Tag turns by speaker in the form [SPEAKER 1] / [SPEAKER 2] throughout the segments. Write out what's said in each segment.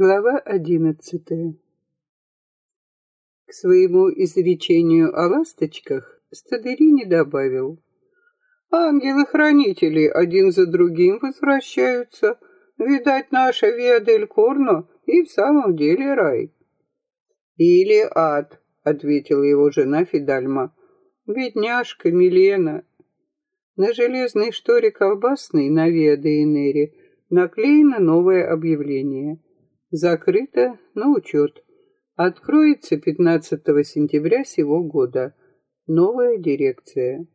[SPEAKER 1] Глава одиннадцатая К своему изречению о ласточках Стадыри не добавил. Ангелы-хранители один за другим возвращаются. Видать, наша Виадель Корно и в самом деле рай. Или ад, ответила его жена Фидальма. Бедняжка Милена. На железной шторе колбасной на Виа де Инере наклеено новое объявление. Закрыто на учет. Откроется 15 сентября сего года. Новая дирекция.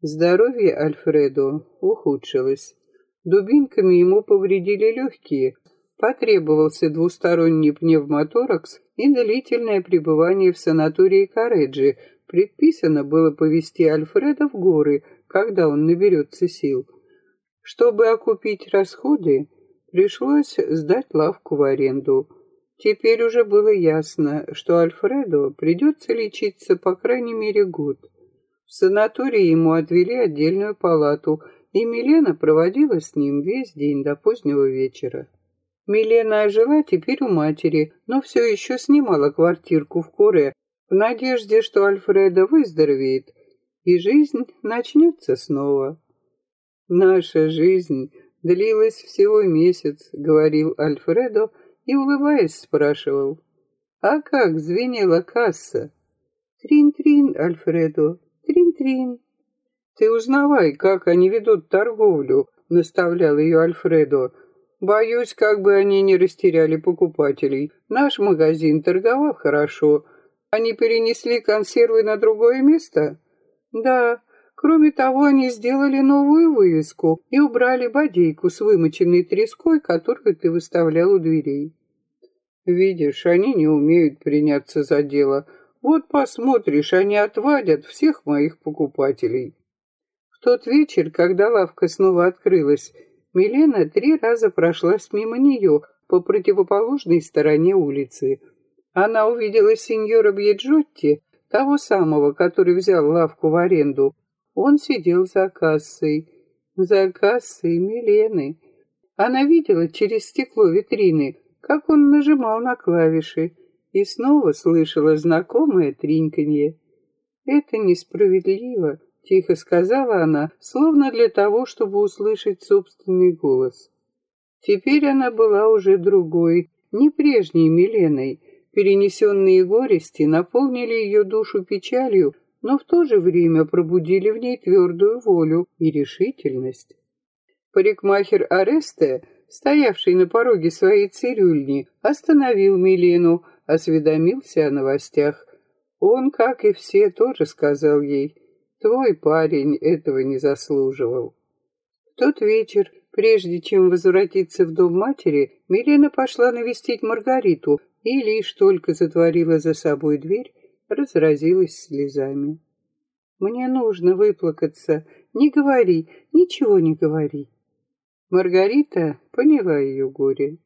[SPEAKER 1] Здоровье Альфредо ухудшилось. Дубинками ему повредили легкие. Потребовался двусторонний пневмоторакс и длительное пребывание в санатории Кареджи. Предписано было повести Альфреда в горы, когда он наберется сил. Чтобы окупить расходы, пришлось сдать лавку в аренду. Теперь уже было ясно, что Альфреду придется лечиться по крайней мере год. В санатории ему отвели отдельную палату, и Милена проводила с ним весь день до позднего вечера. Милена жила теперь у матери, но все еще снимала квартирку в Куре, в надежде, что Альфреда выздоровеет, и жизнь начнется снова. «Наша жизнь длилась всего месяц», — говорил Альфредо и, улыбаясь, спрашивал. «А как звенела касса?» «Трин-трин, Альфредо, трин-трин». «Ты узнавай, как они ведут торговлю», — наставлял ее Альфредо. «Боюсь, как бы они не растеряли покупателей. Наш магазин торговал хорошо. Они перенесли консервы на другое место?» «Да, Кроме того, они сделали новую вывеску и убрали бодейку с вымоченной треской, которую ты выставлял у дверей. Видишь, они не умеют приняться за дело. Вот посмотришь, они отвадят всех моих покупателей. В тот вечер, когда лавка снова открылась, Милена три раза прошлась мимо нее по противоположной стороне улицы. Она увидела сеньора Бьеджотти, того самого, который взял лавку в аренду, он сидел за кассой. За кассой Милены. Она видела через стекло витрины, как он нажимал на клавиши, и снова слышала знакомое тринканье. «Это несправедливо», — тихо сказала она, словно для того, чтобы услышать собственный голос. Теперь она была уже другой, не прежней Миленой. Перенесенные горести наполнили ее душу печалью, но в то же время пробудили в ней твердую волю и решительность. Парикмахер Аресте, стоявший на пороге своей цирюльни, остановил Милену, осведомился о новостях. Он, как и все, тоже сказал ей, «Твой парень этого не заслуживал». В тот вечер, прежде чем возвратиться в дом матери, Милена пошла навестить Маргариту и лишь только затворила за собой дверь, разразилась слезами. «Мне нужно выплакаться. Не говори, ничего не говори». Маргарита поняла ее горе.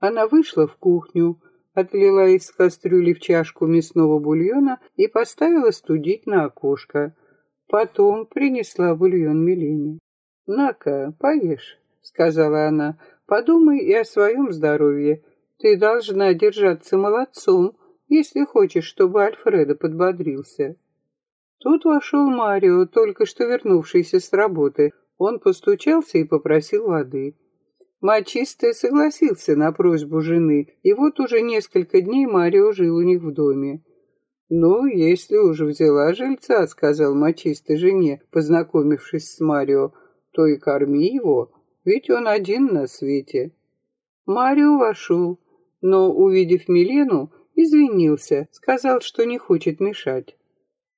[SPEAKER 1] Она вышла в кухню, отлила из кастрюли в чашку мясного бульона и поставила студить на окошко. Потом принесла бульон Милене. «На-ка, поешь», — сказала она, — «подумай и о своем здоровье. Ты должна держаться молодцом, если хочешь, чтобы Альфредо подбодрился. Тут вошел Марио, только что вернувшийся с работы. Он постучался и попросил воды. Мачистый согласился на просьбу жены, и вот уже несколько дней Марио жил у них в доме. «Ну, если уже взяла жильца», — сказал Мачистой жене, познакомившись с Марио, — «то и корми его, ведь он один на свете». Марио вошел, но, увидев Милену, Извинился, сказал, что не хочет мешать.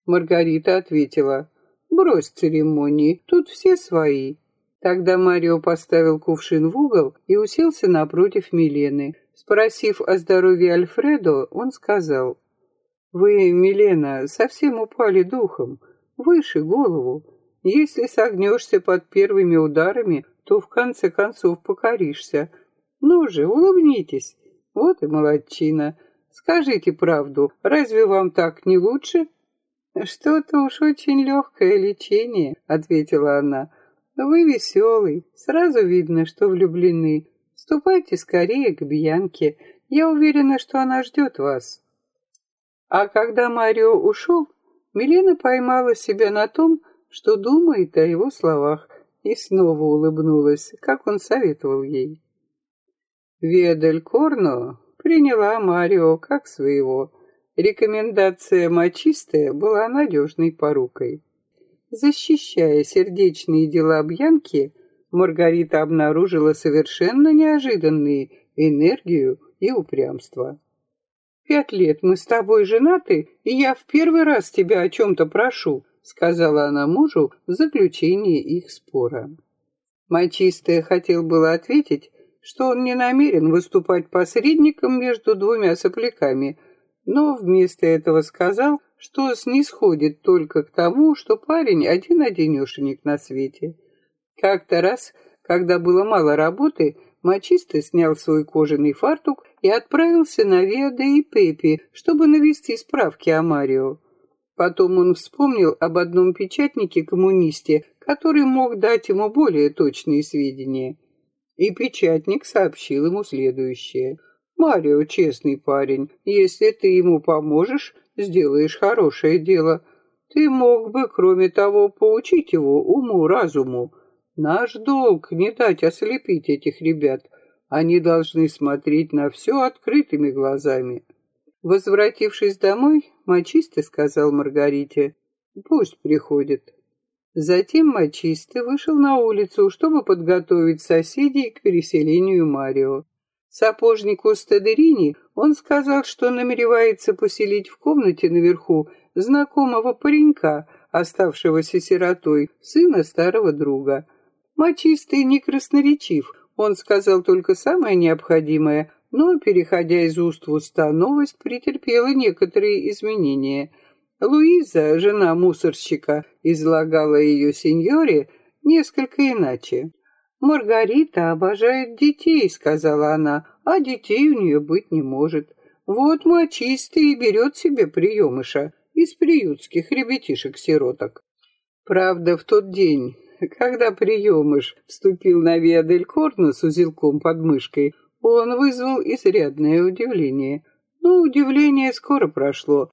[SPEAKER 1] Маргарита ответила, «Брось церемонии, тут все свои». Тогда Марио поставил кувшин в угол и уселся напротив Милены. Спросив о здоровье Альфредо, он сказал, «Вы, Милена, совсем упали духом, выше голову. Если согнешься под первыми ударами, то в конце концов покоришься. Ну же, улыбнитесь. Вот и молодчина. Скажите правду, разве вам так не лучше? Что-то уж очень легкое лечение, ответила она. Вы веселый, сразу видно, что влюблены. Ступайте скорее к Бьянке. Я уверена, что она ждет вас. А когда Марио ушел, Милена поймала себя на том, что думает о его словах, и снова улыбнулась, как он советовал ей. Ведель Корно приняла Марио как своего. Рекомендация мочистая была надежной порукой. Защищая сердечные дела Бьянки, Маргарита обнаружила совершенно неожиданные энергию и упрямство. «Пять лет мы с тобой женаты, и я в первый раз тебя о чем-то прошу», сказала она мужу в заключении их спора. Мачистая хотел было ответить, что он не намерен выступать посредником между двумя сопляками, но вместо этого сказал, что снисходит только к тому, что парень один-одинешенек на свете. Как-то раз, когда было мало работы, Мачисто снял свой кожаный фартук и отправился на Виа и Пепи, чтобы навести справки о Марио. Потом он вспомнил об одном печатнике-коммунисте, который мог дать ему более точные сведения. И печатник сообщил ему следующее. «Марио честный парень. Если ты ему поможешь, сделаешь хорошее дело. Ты мог бы, кроме того, поучить его уму-разуму. Наш долг не дать ослепить этих ребят. Они должны смотреть на все открытыми глазами. Возвратившись домой, Мачисты сказал Маргарите, пусть приходит. Затем Мачисты вышел на улицу, чтобы подготовить соседей к переселению Марио. Сапожнику Стадерини он сказал, что намеревается поселить в комнате наверху знакомого паренька, оставшегося сиротой, сына старого друга. Мачистый не красноречив, он сказал только самое необходимое, но, переходя из уст в уста, новость претерпела некоторые изменения. Луиза, жена мусорщика, излагала ее сеньоре несколько иначе. «Маргарита обожает детей», — сказала она, — «а детей у нее быть не может. Вот мачистый и берет себе приемыша из приютских ребятишек-сироток». Правда, в тот день, когда приемыш вступил на Виадель Корно с узелком под мышкой, он вызвал изрядное удивление. Но удивление скоро прошло.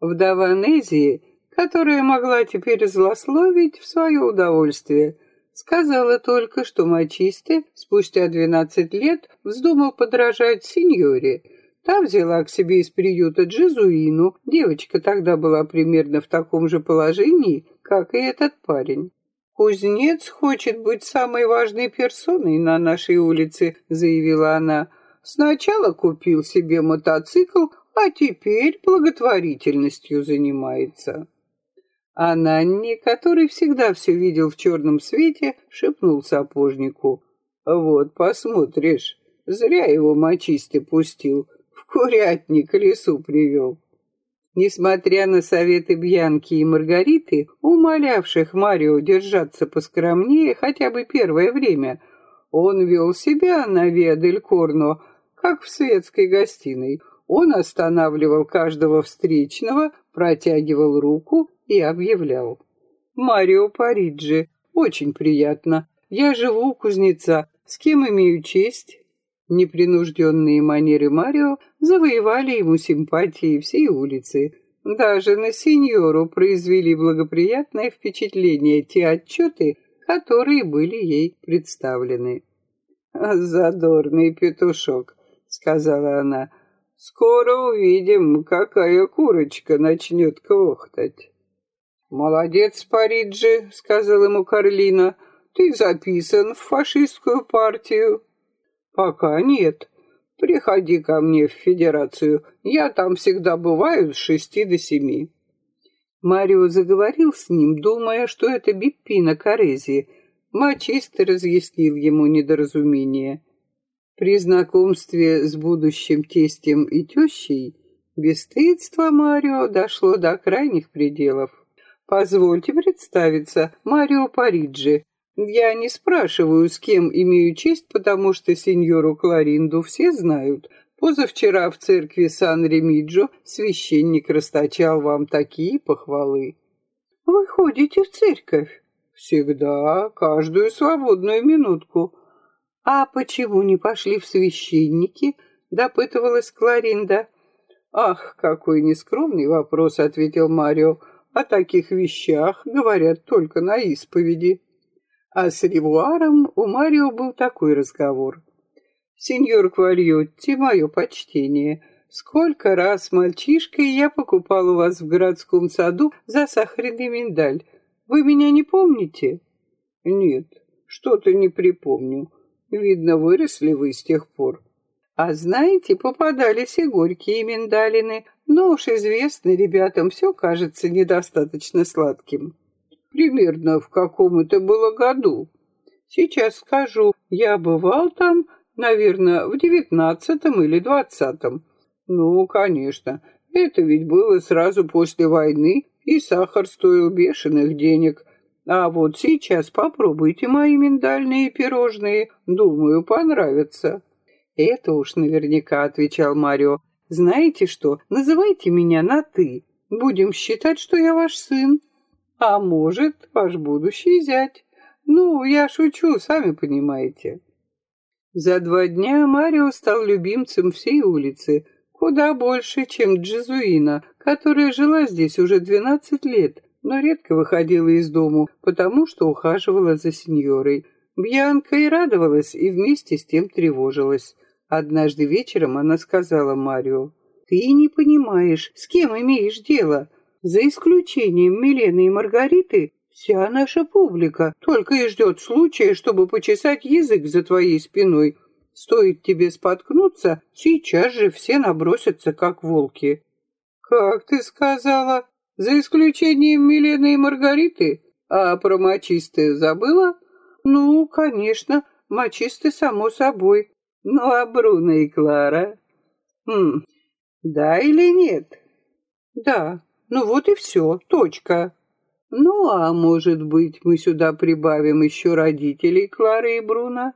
[SPEAKER 1] Вдова Незии, которая могла теперь злословить в свое удовольствие, сказала только, что Мачисте спустя двенадцать лет вздумал подражать сеньоре. Та взяла к себе из приюта Джезуину, девочка тогда была примерно в таком же положении, как и этот парень. «Кузнец хочет быть самой важной персоной на нашей улице», — заявила она. «Сначала купил себе мотоцикл, а теперь благотворительностью занимается». А Нанни, который всегда все видел в черном свете, шепнул сапожнику. «Вот, посмотришь, зря его мочисты пустил, в курятник лесу привел». Несмотря на советы Бьянки и Маргариты, умолявших Марио держаться поскромнее хотя бы первое время, он вел себя на Виадель Корно, как в светской гостиной. Он останавливал каждого встречного, протягивал руку и объявлял. «Марио Париджи, очень приятно. Я живу у кузнеца. С кем имею честь?» Непринужденные манеры Марио завоевали ему симпатии всей улицы. Даже на сеньору произвели благоприятное впечатление те отчеты, которые были ей представлены. «Задорный петушок», — сказала она, — «скоро увидим, какая курочка начнет квохтать». «Молодец, Париджи», — сказал ему Карлина, — «ты записан в фашистскую партию». Пока нет. Приходи ко мне в федерацию. Я там всегда бываю с шести до семи. Марио заговорил с ним, думая, что это Биппина Корези. Мачисто разъяснил ему недоразумение. При знакомстве с будущим тестем и тещей бесстыдство Марио дошло до крайних пределов. Позвольте представиться, Марио Париджи, я не спрашиваю, с кем имею честь, потому что сеньору Кларинду все знают. Позавчера в церкви Сан-Ремиджо священник расточал вам такие похвалы. Вы ходите в церковь? Всегда, каждую свободную минутку. А почему не пошли в священники? Допытывалась Кларинда. Ах, какой нескромный вопрос, ответил Марио. О таких вещах говорят только на исповеди. А с Ревуаром у Марио был такой разговор. «Сеньор Квальотти, мое почтение, сколько раз мальчишкой я покупал у вас в городском саду за сахарный миндаль. Вы меня не помните?» «Нет, что-то не припомню. Видно, выросли вы с тех пор». А знаете, попадались и горькие миндалины, но уж известно ребятам все кажется недостаточно сладким. Примерно в каком это было году? Сейчас скажу, я бывал там, наверное, в девятнадцатом или двадцатом. Ну, конечно, это ведь было сразу после войны, и сахар стоил бешеных денег. А вот сейчас попробуйте мои миндальные пирожные, думаю, понравятся. Это уж наверняка, отвечал Марио. Знаете что, называйте меня на «ты». Будем считать, что я ваш сын а может, ваш будущий зять. Ну, я шучу, сами понимаете. За два дня Марио стал любимцем всей улицы, куда больше, чем Джезуина, которая жила здесь уже двенадцать лет, но редко выходила из дому, потому что ухаживала за сеньорой. Бьянка и радовалась, и вместе с тем тревожилась. Однажды вечером она сказала Марио, «Ты не понимаешь, с кем имеешь дело?» За исключением Милены и Маргариты, вся наша публика только и ждет случая, чтобы почесать язык за твоей спиной. Стоит тебе споткнуться, сейчас же все набросятся, как волки. Как ты сказала? За исключением Милены и Маргариты? А про мочисты забыла? Ну, конечно, мочисты, само собой. Ну, а Бруно и Клара? Хм, да или нет? Да. Ну вот и все, точка. Ну, а может быть, мы сюда прибавим еще родителей Клары и Бруно?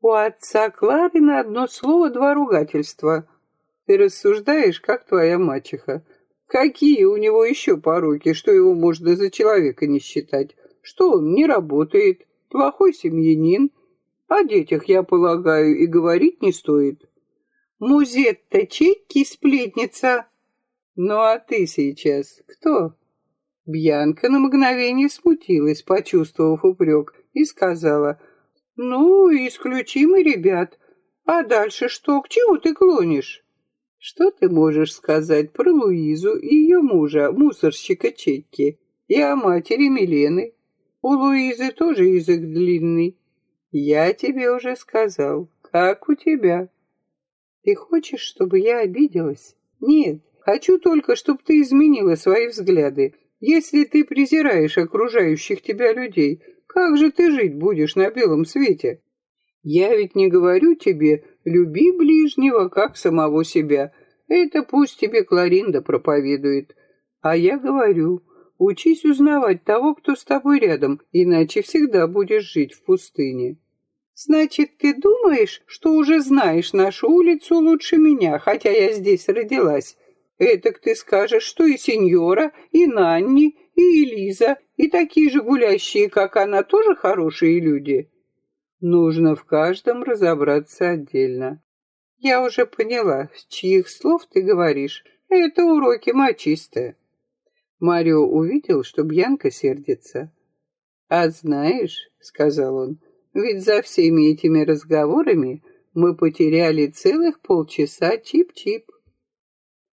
[SPEAKER 1] У отца Клары на одно слово два ругательства. Ты рассуждаешь, как твоя мачеха. Какие у него еще пороки, что его можно за человека не считать? Что он не работает, плохой семьянин? О детях, я полагаю, и говорить не стоит. Музетта Чекки сплетница, ну а ты сейчас кто? Бьянка на мгновение смутилась, почувствовав упрек, и сказала, «Ну, исключимый ребят. А дальше что? К чему ты клонишь?» «Что ты можешь сказать про Луизу и ее мужа, мусорщика Чекки, и о матери Милены? У Луизы тоже язык длинный. Я тебе уже сказал, как у тебя. Ты хочешь, чтобы я обиделась? Нет, Хочу только, чтобы ты изменила свои взгляды. Если ты презираешь окружающих тебя людей, как же ты жить будешь на белом свете? Я ведь не говорю тебе, люби ближнего, как самого себя. Это пусть тебе Кларинда проповедует. А я говорю, учись узнавать того, кто с тобой рядом, иначе всегда будешь жить в пустыне. Значит, ты думаешь, что уже знаешь нашу улицу лучше меня, хотя я здесь родилась? Этак ты скажешь, что и сеньора, и Нанни, и Элиза, и такие же гулящие, как она, тоже хорошие люди. Нужно в каждом разобраться отдельно. Я уже поняла, с чьих слов ты говоришь. Это уроки мачисты. Марио увидел, что Бьянка сердится. «А знаешь, — сказал он, — ведь за всеми этими разговорами мы потеряли целых полчаса чип-чип.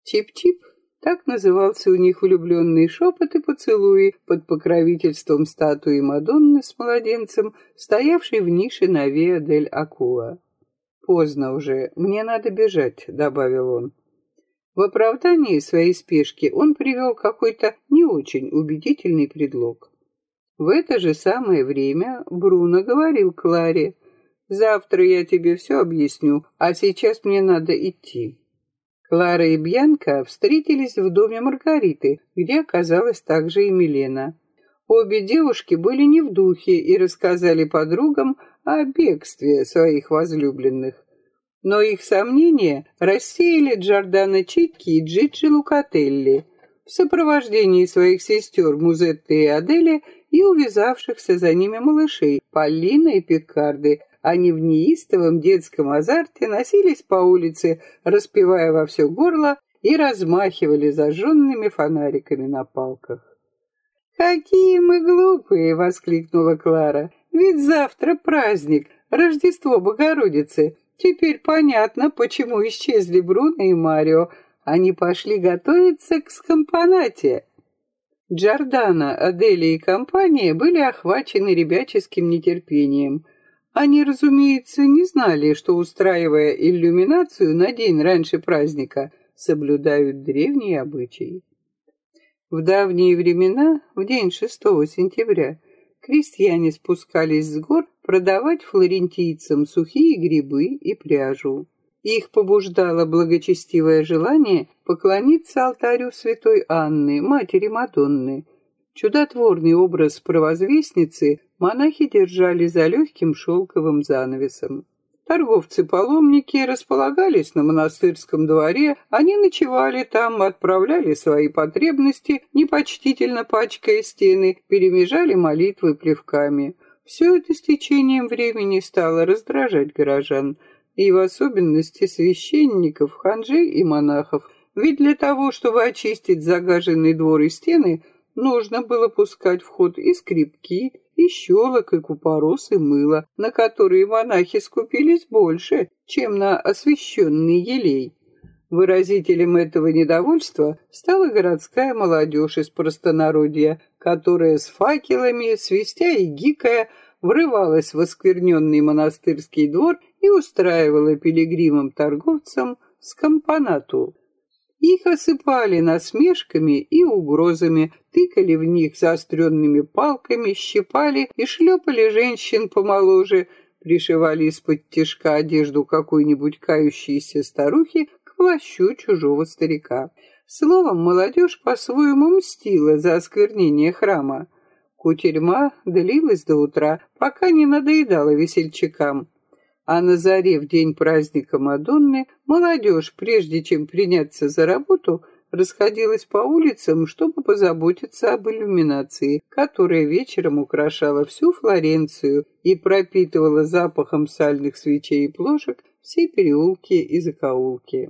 [SPEAKER 1] Чип-чип — так назывался у них влюбленный шепот и поцелуи под покровительством статуи Мадонны с младенцем, стоявшей в нише на Виа-дель-Акуа. «Поздно уже, мне надо бежать», — добавил он. В оправдании своей спешки он привел какой-то не очень убедительный предлог. В это же самое время Бруно говорил Кларе, «Завтра я тебе все объясню, а сейчас мне надо идти». Клара и Бьянка встретились в доме Маргариты, где оказалась также и Милена. Обе девушки были не в духе и рассказали подругам о бегстве своих возлюбленных. Но их сомнения рассеяли Джордана Читки и Джиджи Лукателли в сопровождении своих сестер Музетты и Адели и увязавшихся за ними малышей Полина и Пикарды, Они в неистовом детском азарте носились по улице, распевая во все горло и размахивали зажженными фонариками на палках. «Какие мы глупые!» — воскликнула Клара. «Ведь завтра праздник, Рождество Богородицы. Теперь понятно, почему исчезли Бруно и Марио. Они пошли готовиться к скомпонате». Джордана, Аделия и компания были охвачены ребяческим нетерпением. Они, разумеется, не знали, что, устраивая иллюминацию на день раньше праздника, соблюдают древние обычаи. В давние времена, в день 6 сентября, крестьяне спускались с гор продавать флорентийцам сухие грибы и пряжу. Их побуждало благочестивое желание поклониться алтарю святой Анны, матери Мадонны. Чудотворный образ провозвестницы монахи держали за легким шелковым занавесом. Торговцы-паломники располагались на монастырском дворе, они ночевали там, отправляли свои потребности, непочтительно пачкая стены, перемежали молитвы плевками. Все это с течением времени стало раздражать горожан, и в особенности священников, ханжей и монахов, ведь для того, чтобы очистить загаженный двор и стены, нужно было пускать в ход и скрипки, и щелок, и купорос, и мыло, на которые монахи скупились больше, чем на освященный елей. Выразителем этого недовольства стала городская молодежь из простонародья, которая с факелами, свистя и гикая, врывалась в оскверненный монастырский двор и устраивала пилигримам-торговцам скомпонату. Их осыпали насмешками и угрозами, тыкали в них заостренными палками, щипали и шлепали женщин помоложе, пришивали из-под тишка одежду какой-нибудь кающейся старухи к плащу чужого старика. Словом, молодежь по-своему мстила за осквернение храма. Кутерьма длилась до утра, пока не надоедала весельчакам а на заре в день праздника Мадонны молодежь, прежде чем приняться за работу, расходилась по улицам, чтобы позаботиться об иллюминации, которая вечером украшала всю Флоренцию и пропитывала запахом сальных свечей и плошек все переулки и закоулки.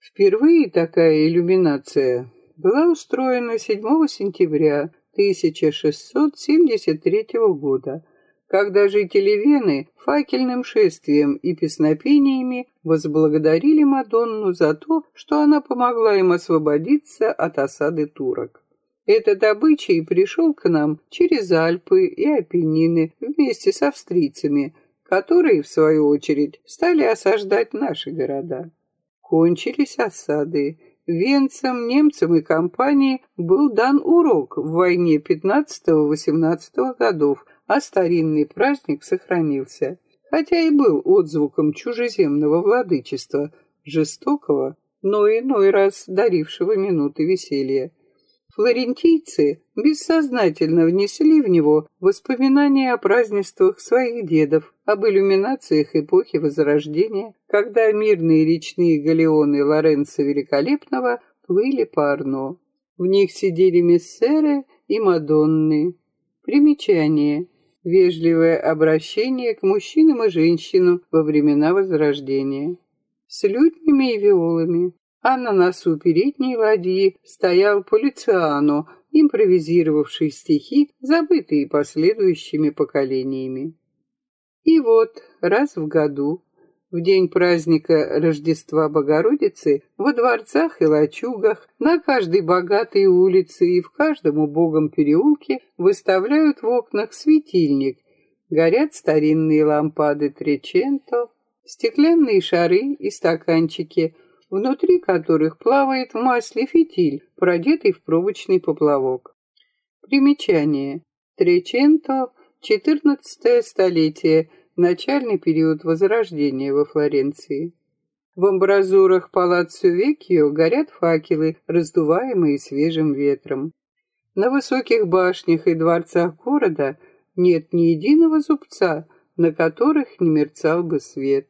[SPEAKER 1] Впервые такая иллюминация была устроена 7 сентября 1673 года когда жители Вены факельным шествием и песнопениями возблагодарили Мадонну за то, что она помогла им освободиться от осады турок. Этот обычай пришел к нам через Альпы и Апеннины вместе с австрийцами, которые, в свою очередь, стали осаждать наши города. Кончились осады. Венцам, немцам и компании был дан урок в войне 15-18 годов, а старинный праздник сохранился, хотя и был отзвуком чужеземного владычества, жестокого, но иной раз дарившего минуты веселья. Флорентийцы бессознательно внесли в него воспоминания о празднествах своих дедов, об иллюминациях эпохи Возрождения, когда мирные речные галеоны Лоренцо Великолепного плыли по Арно. В них сидели мессеры и мадонны. Примечание вежливое обращение к мужчинам и женщинам во времена Возрождения. С лютнями и виолами. А на носу передней ладьи стоял Полициано, импровизировавший стихи, забытые последующими поколениями. И вот раз в году в день праздника Рождества Богородицы во дворцах и лачугах, на каждой богатой улице и в каждом убогом переулке выставляют в окнах светильник. Горят старинные лампады Треченто, стеклянные шары и стаканчики, внутри которых плавает в масле фитиль, продетый в пробочный поплавок. Примечание. Треченто, 14 столетие, начальный период Возрождения во Флоренции. В амбразурах палаццо Веккио горят факелы, раздуваемые свежим ветром. На высоких башнях и дворцах города нет ни единого зубца, на которых не мерцал бы свет.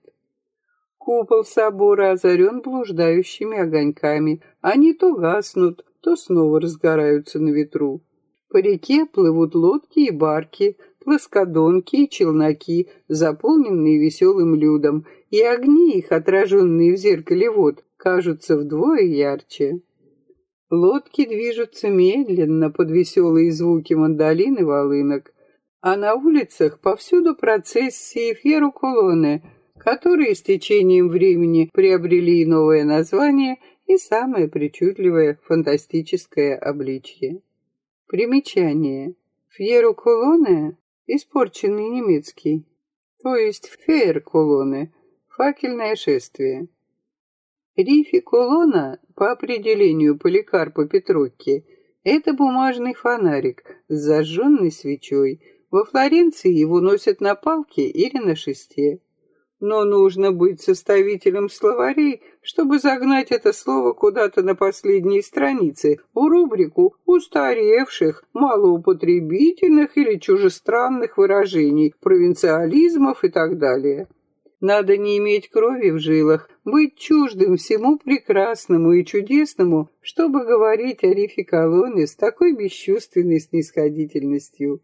[SPEAKER 1] Купол собора озарен блуждающими огоньками. Они то гаснут, то снова разгораются на ветру. По реке плывут лодки и барки, лоскодонки и челноки, заполненные веселым людом, и огни их, отраженные в зеркале вод, кажутся вдвое ярче. Лодки движутся медленно под веселые звуки мандолин и волынок, а на улицах повсюду процессии феру-колонны, которые с течением времени приобрели новое название и самое причудливое фантастическое обличье. Примечание. Фьеру-колонне – испорченный немецкий, то есть фейер-колонны – факельное шествие. Рифи колонна, по определению Поликарпа Петрокки, это бумажный фонарик с зажженной свечой. Во Флоренции его носят на палке или на шесте. Но нужно быть составителем словарей, чтобы загнать это слово куда-то на последние страницы, в рубрику устаревших, малоупотребительных или чужестранных выражений, провинциализмов и так далее. Надо не иметь крови в жилах, быть чуждым всему прекрасному и чудесному, чтобы говорить о рифе колонны с такой бесчувственной снисходительностью.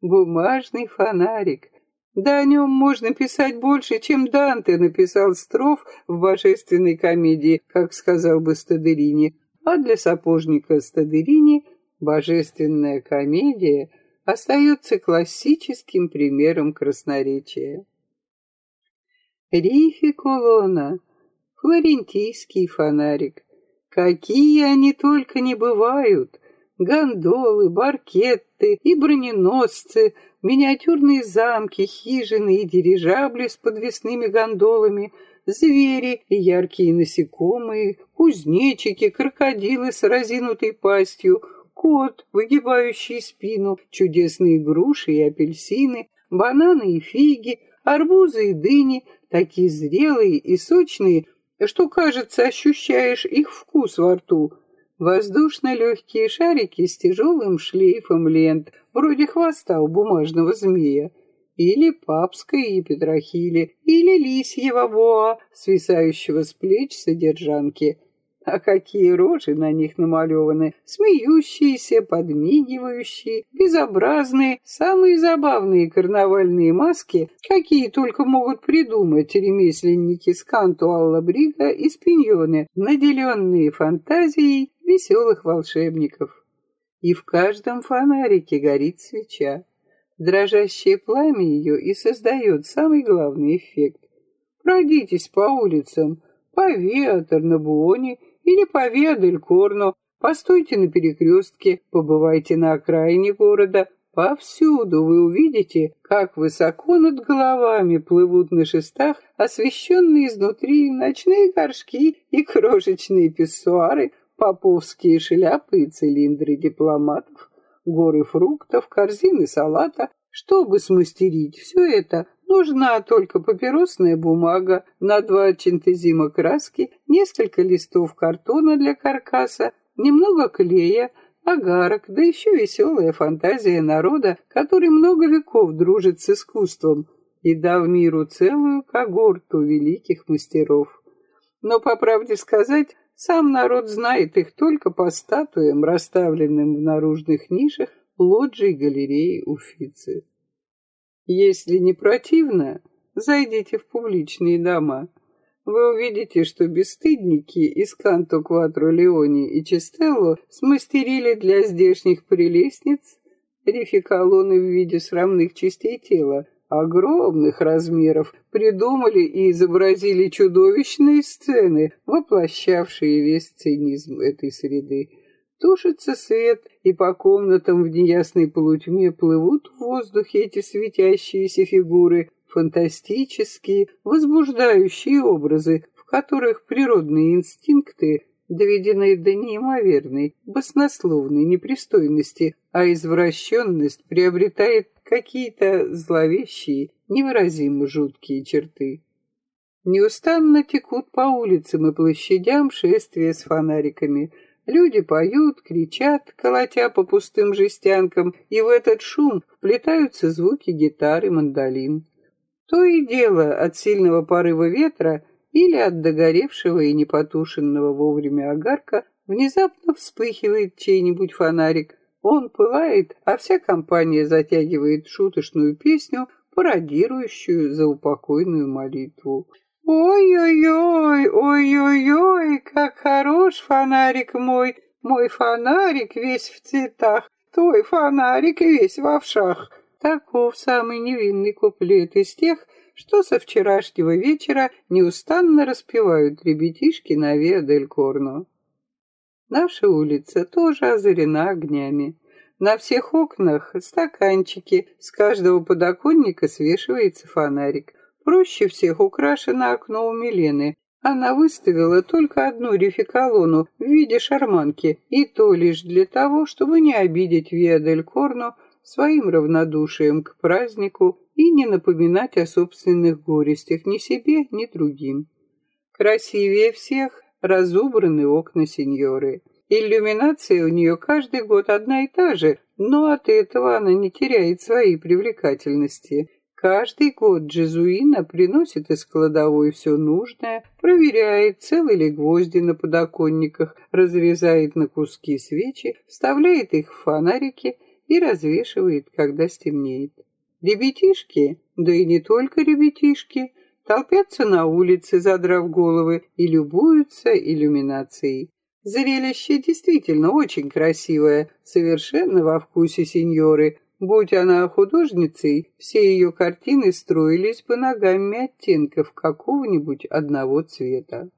[SPEAKER 1] Бумажный фонарик. Да о нем можно писать больше, чем Данте написал строф в божественной комедии, как сказал бы Стадерини. А для сапожника Стадерини божественная комедия остается классическим примером красноречия. Рифи Колона, флорентийский фонарик. Какие они только не бывают! Гондолы, баркетты и броненосцы, миниатюрные замки, хижины и дирижабли с подвесными гондолами, звери и яркие насекомые, кузнечики, крокодилы с разинутой пастью, кот, выгибающий спину, чудесные груши и апельсины, бананы и фиги, арбузы и дыни, такие зрелые и сочные, что, кажется, ощущаешь их вкус во рту. Воздушно-легкие шарики с тяжелым шлейфом лент, вроде хвоста у бумажного змея, или папской епитрахили, или лисьего боа, свисающего с плеч содержанки. А какие рожи на них намалеваны, смеющиеся, подмигивающие, безобразные, самые забавные карнавальные маски, какие только могут придумать ремесленники с Канту Алла Брига и Спиньоне, наделенные фантазией веселых волшебников. И в каждом фонарике горит свеча. Дрожащее пламя ее и создает самый главный эффект. Пройдитесь по улицам, по Виа Тарнабуоне или по Виа-дель-Корно, постойте на перекрестке, побывайте на окраине города. Повсюду вы увидите, как высоко над головами плывут на шестах освещенные изнутри ночные горшки и крошечные писсуары, поповские шляпы и цилиндры дипломатов, горы фруктов, корзины салата. Чтобы смастерить все это, Нужна только папиросная бумага, на два чентезима краски, несколько листов картона для каркаса, немного клея, агарок, да еще веселая фантазия народа, который много веков дружит с искусством и дал миру целую когорту великих мастеров. Но, по правде сказать, сам народ знает их только по статуям, расставленным в наружных нишах лоджий галереи Уфицы. Если не противно, зайдите в публичные дома. Вы увидите, что бесстыдники из Канто Кватро Леони и Честелло смастерили для здешних прелестниц рификолоны в виде срамных частей тела, огромных размеров, придумали и изобразили чудовищные сцены, воплощавшие весь цинизм этой среды. Тушится свет, и по комнатам в неясной полутьме плывут в воздухе эти светящиеся фигуры, фантастические, возбуждающие образы, в которых природные инстинкты доведены до неимоверной, баснословной непристойности, а извращенность приобретает какие-то зловещие, невыразимо жуткие черты. Неустанно текут по улицам и площадям шествия с фонариками – Люди поют, кричат, колотя по пустым жестянкам, и в этот шум вплетаются звуки гитары, мандолин. То и дело от сильного порыва ветра или от догоревшего и непотушенного вовремя огарка внезапно вспыхивает чей-нибудь фонарик. Он пылает, а вся компания затягивает шуточную песню, пародирующую заупокойную молитву. Ой-ой-ой, ой-ой-ой, как хорош фонарик мой, мой фонарик весь в цветах, твой фонарик весь в овшах. Таков самый невинный куплет из тех, что со вчерашнего вечера неустанно распевают ребятишки на Виа-дель-Корно. Наша улица тоже озарена огнями. На всех окнах стаканчики, с каждого подоконника свешивается фонарик. Проще всех украшено окно у Милены. Она выставила только одну рефикалону в виде шарманки, и то лишь для того, чтобы не обидеть Виа Корно своим равнодушием к празднику и не напоминать о собственных горестях ни себе, ни другим. Красивее всех разубраны окна сеньоры. Иллюминация у нее каждый год одна и та же, но от этого она не теряет своей привлекательности. Каждый год Джезуина приносит из кладовой все нужное, проверяет, целы ли гвозди на подоконниках, разрезает на куски свечи, вставляет их в фонарики и развешивает, когда стемнеет. Ребятишки, да и не только ребятишки, толпятся на улице, задрав головы, и любуются иллюминацией. Зрелище действительно очень красивое, совершенно во вкусе сеньоры. Будь она художницей, все ее картины строились бы ногами оттенков какого-нибудь одного цвета.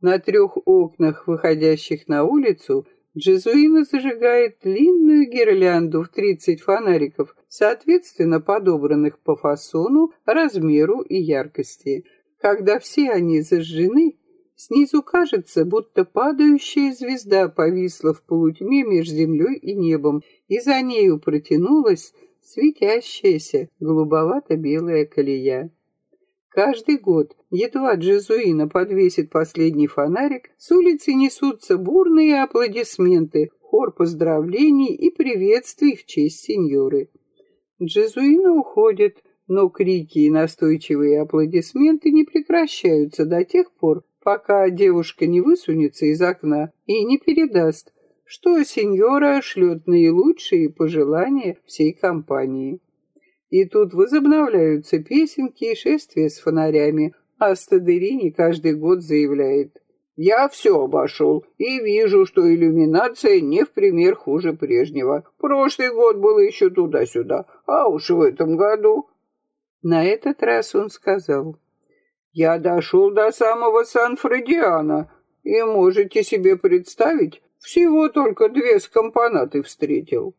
[SPEAKER 1] На трех окнах, выходящих на улицу, Джезуина зажигает длинную гирлянду в 30 фонариков, соответственно подобранных по фасону, размеру и яркости. Когда все они зажжены, снизу кажется, будто падающая звезда повисла в полутьме между землей и небом, и за нею протянулась светящаяся голубовато-белая колея. Каждый год, едва Джезуина подвесит последний фонарик, с улицы несутся бурные аплодисменты, хор поздравлений и приветствий в честь сеньоры. Джезуина уходит, но крики и настойчивые аплодисменты не прекращаются до тех пор, пока девушка не высунется из окна и не передаст, что сеньора шлет наилучшие пожелания всей компании. И тут возобновляются песенки и шествия с фонарями, а Стадерини каждый год заявляет. Я все обошел и вижу, что иллюминация не в пример хуже прежнего. Прошлый год было еще туда-сюда, а уж в этом году... На этот раз он сказал. Я дошел до самого Сан-Фредиана, и можете себе представить, всего только две скомпонаты встретил.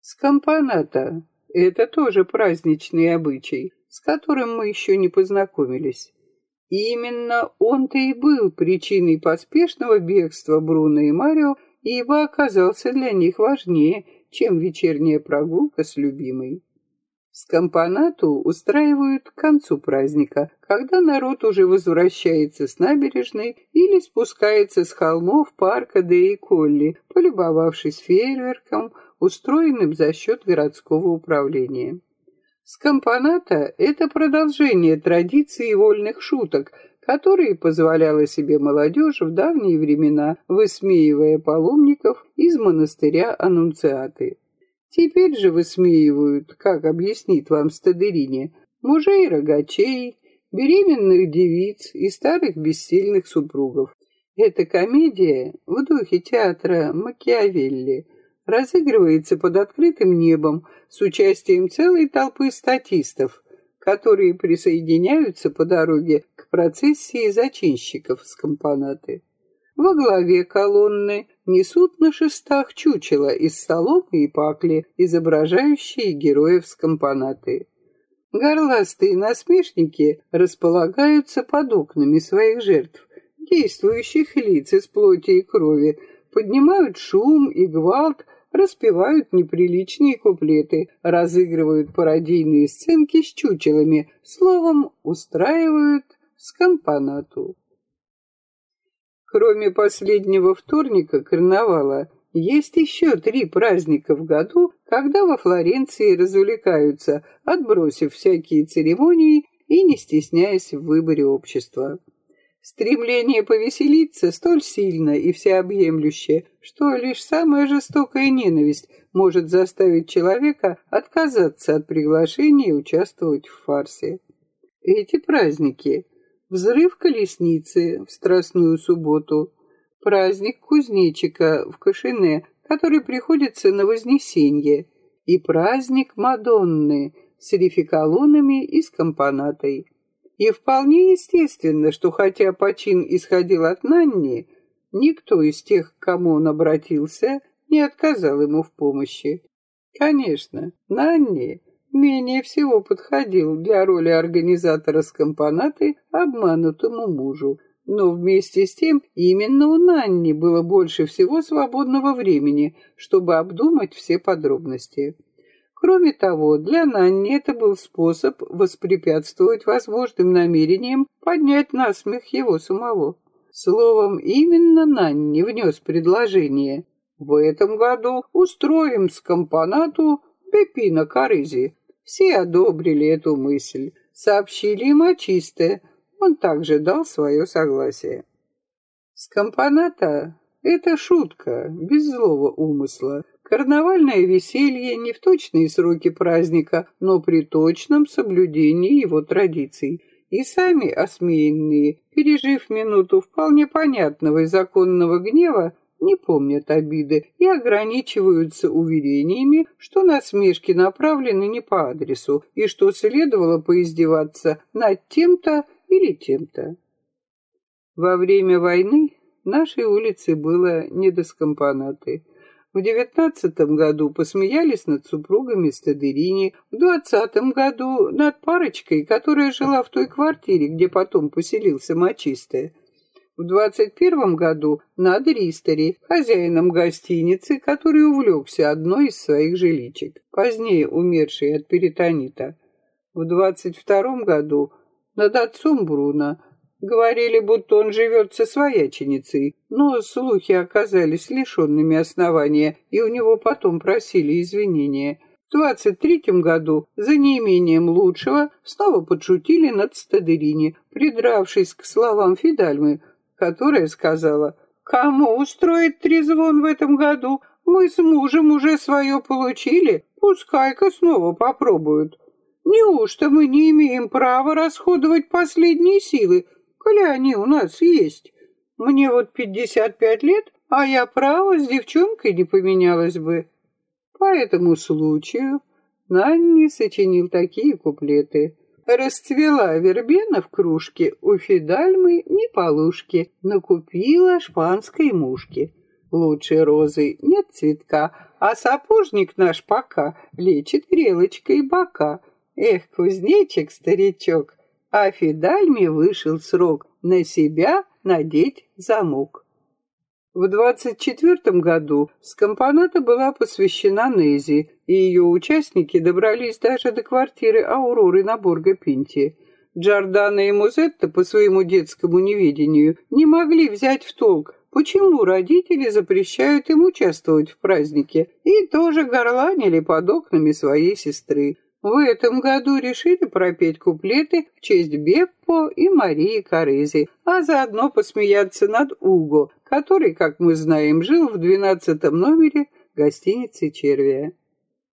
[SPEAKER 1] Скомпоната это тоже праздничный обычай, с которым мы еще не познакомились. И именно он-то и был причиной поспешного бегства Бруно и Марио, ибо оказался для них важнее, чем вечерняя прогулка с любимой. Скомпонату устраивают к концу праздника, когда народ уже возвращается с набережной или спускается с холмов парка Деи Колли, полюбовавшись фейерверком, устроенным за счет городского управления. Скомпоната – это продолжение традиции вольных шуток, которые позволяла себе молодежь в давние времена, высмеивая паломников из монастыря Аннунциаты. Теперь же высмеивают, как объяснит вам Стадерине, мужей-рогачей, беременных девиц и старых бессильных супругов. Эта комедия в духе театра Макиавелли разыгрывается под открытым небом с участием целой толпы статистов, которые присоединяются по дороге к процессии зачинщиков с компонаты. Во главе колонны несут на шестах чучела из соломы и пакли, изображающие героев с компонаты. Горластые насмешники располагаются под окнами своих жертв, действующих лиц из плоти и крови, поднимают шум и гвалт, распевают неприличные куплеты, разыгрывают пародийные сценки с чучелами, словом, устраивают скомпонату. Кроме последнего вторника карнавала, есть еще три праздника в году, когда во Флоренции развлекаются, отбросив всякие церемонии и не стесняясь в выборе общества. Стремление повеселиться столь сильно и всеобъемлюще, что лишь самая жестокая ненависть может заставить человека отказаться от приглашения участвовать в фарсе. Эти праздники – взрыв колесницы в Страстную субботу, праздник кузнечика в Кашине, который приходится на Вознесенье, и праздник Мадонны с рификалонами и с компонатой. И вполне естественно, что хотя почин исходил от Нанни, никто из тех, к кому он обратился, не отказал ему в помощи. Конечно, Нанни менее всего подходил для роли организатора с компонаты обманутому мужу, но вместе с тем именно у Нанни было больше всего свободного времени, чтобы обдумать все подробности. Кроме того, для Нанни это был способ воспрепятствовать возможным намерениям поднять насмех его самого. Словом, именно Нанни внес предложение. В этом году устроим с компонату Пепина Корызи. Все одобрили эту мысль. Сообщили им о чистое. Он также дал свое согласие. С компоната это шутка, без злого умысла. Карнавальное веселье не в точные сроки праздника, но при точном соблюдении его традиций. И сами осмеянные, пережив минуту вполне понятного и законного гнева, не помнят обиды и ограничиваются уверениями, что насмешки направлены не по адресу и что следовало поиздеваться над тем-то или тем-то. Во время войны нашей улице было не до скомпонаты. В девятнадцатом году посмеялись над супругами Стадерини, в двадцатом году над парочкой, которая жила в той квартире, где потом поселился Мочистая. В двадцать первом году над Ристери, хозяином гостиницы, который увлекся одной из своих жиличек, позднее умершей от перитонита. В двадцать втором году над отцом Бруно, Говорили, будто он живет со свояченицей, но слухи оказались лишенными основания, и у него потом просили извинения. В двадцать третьем году, за неимением лучшего, снова подшутили над Стадерини, придравшись к словам Фидальмы, которая сказала, «Кому устроить трезвон в этом году? Мы с мужем уже свое получили, пускай-ка снова попробуют». Неужто мы не имеем права расходовать последние силы, коли они у нас есть. Мне вот пятьдесят пять лет, а я, право, с девчонкой не поменялась бы. По этому случаю Нанни сочинил такие куплеты. Расцвела вербена в кружке, у Фидальмы не полушки, накупила шпанской мушки. Лучше розы нет цветка, а сапожник наш пока лечит грелочкой бока. Эх, кузнечик, старичок, а Фидальме вышел срок на себя надеть замок. В 24 году скомпоната была посвящена Нези, и ее участники добрались даже до квартиры Ауроры на Борго-Пинте. Джордана и Музетта по своему детскому неведению не могли взять в толк, почему родители запрещают им участвовать в празднике, и тоже горланили под окнами своей сестры. В этом году решили пропеть куплеты в честь Беппо и Марии Корызи, а заодно посмеяться над Уго, который, как мы знаем, жил в двенадцатом номере гостиницы Червия.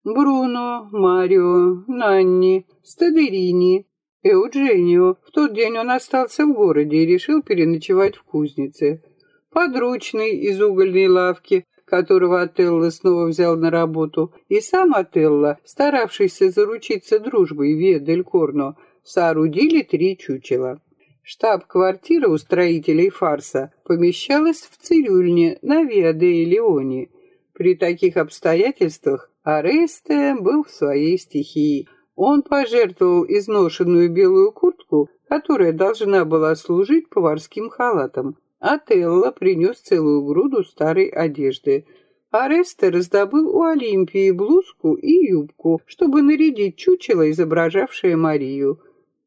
[SPEAKER 1] Бруно, Марио, Нанни, Стадерини, Эудженио. В тот день он остался в городе и решил переночевать в кузнице. Подручный из угольной лавки, которого Отелло снова взял на работу, и сам Отелло, старавшийся заручиться дружбой Виа Дель Корно, соорудили три чучела. Штаб-квартира у строителей фарса помещалась в цирюльне на Виа де Леоне. При таких обстоятельствах Аресте был в своей стихии. Он пожертвовал изношенную белую куртку, которая должна была служить поварским халатом, Отелло принес целую груду старой одежды. Аресте раздобыл у Олимпии блузку и юбку, чтобы нарядить чучело, изображавшее Марию.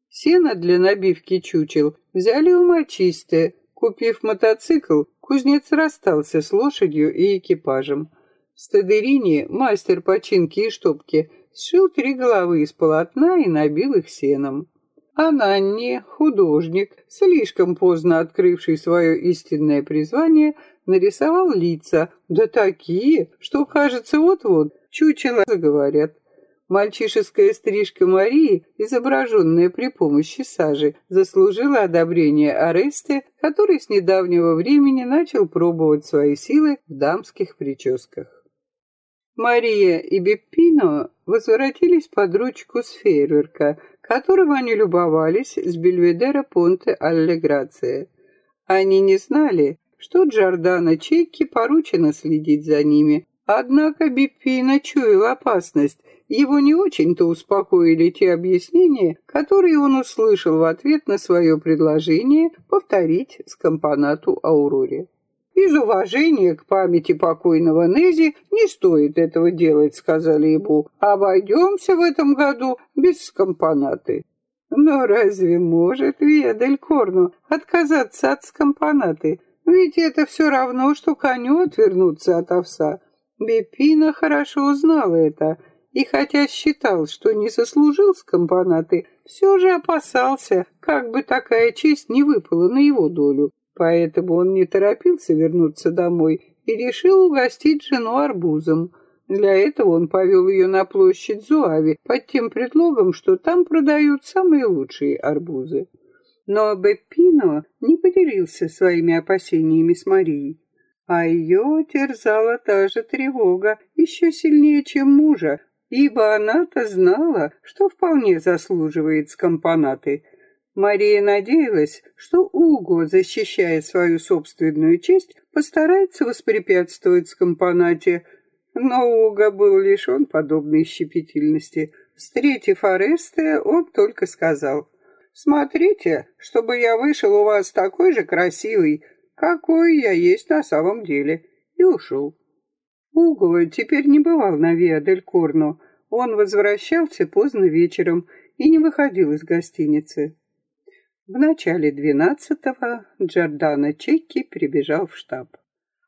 [SPEAKER 1] Сено для набивки чучел взяли у мачисты. Купив мотоцикл, кузнец расстался с лошадью и экипажем. Стадерини, мастер починки и штопки, сшил три головы из полотна и набил их сеном. А Нанни, художник, слишком поздно открывший свое истинное призвание, нарисовал лица, да такие, что, кажется, вот-вот чучело заговорят. Мальчишеская стрижка Марии, изображенная при помощи сажи, заслужила одобрение Аресте, который с недавнего времени начал пробовать свои силы в дамских прическах. Мария и Беппино возвратились под ручку с фейерверка, которым они любовались с Бельведера Понте Алле Грация. Они не знали, что Джордана Чекки поручено следить за ними, однако Беппино чуял опасность его не очень-то успокоили те объяснения, которые он услышал в ответ на свое предложение повторить с компонату Ауроре. «Из уважения к памяти покойного Нези не стоит этого делать», — сказали ему. «Обойдемся в этом году без скомпонаты». Но разве может Ведель Корну отказаться от скомпонаты? Ведь это все равно, что коню отвернуться от овса. Бепина хорошо узнала это и хотя считал, что не заслужил скомпонаты, все же опасался, как бы такая честь не выпала на его долю. Поэтому он не торопился вернуться домой и решил угостить жену арбузом. Для этого он повел ее на площадь Зуави под тем предлогом, что там продают самые лучшие арбузы. Но Беппино не поделился своими опасениями с Марией. А ее терзала та же тревога, еще сильнее, чем мужа, ибо она-то знала, что вполне заслуживает скомпонаты. Мария надеялась, что Уго, защищая свою собственную честь, постарается воспрепятствовать скомпонате, но Уго был лишен подобной щепетильности. Встретив Аресте, он только сказал, «Смотрите, чтобы я вышел у вас такой же красивый, какой я есть на самом деле», и ушел. Уго теперь не бывал на Виа-дель-Корно. Он возвращался поздно вечером и не выходил из гостиницы. В начале двенадцатого Джордано Чекки прибежал в штаб.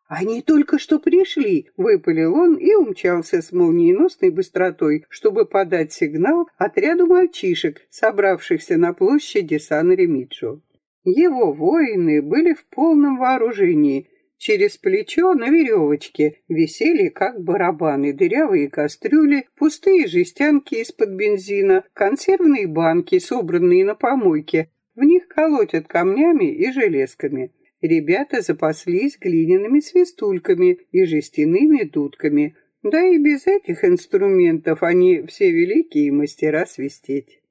[SPEAKER 1] «Они только что пришли!» — выпалил он и умчался с молниеносной быстротой, чтобы подать сигнал отряду мальчишек, собравшихся на площади Сан-Ремиджо. Его воины были в полном вооружении Через плечо на веревочке висели, как барабаны, дырявые кастрюли, пустые жестянки из-под бензина, консервные банки, собранные на помойке. В них колотят камнями и железками. Ребята запаслись глиняными свистульками и жестяными дудками. Да и без этих инструментов они все великие мастера свистеть.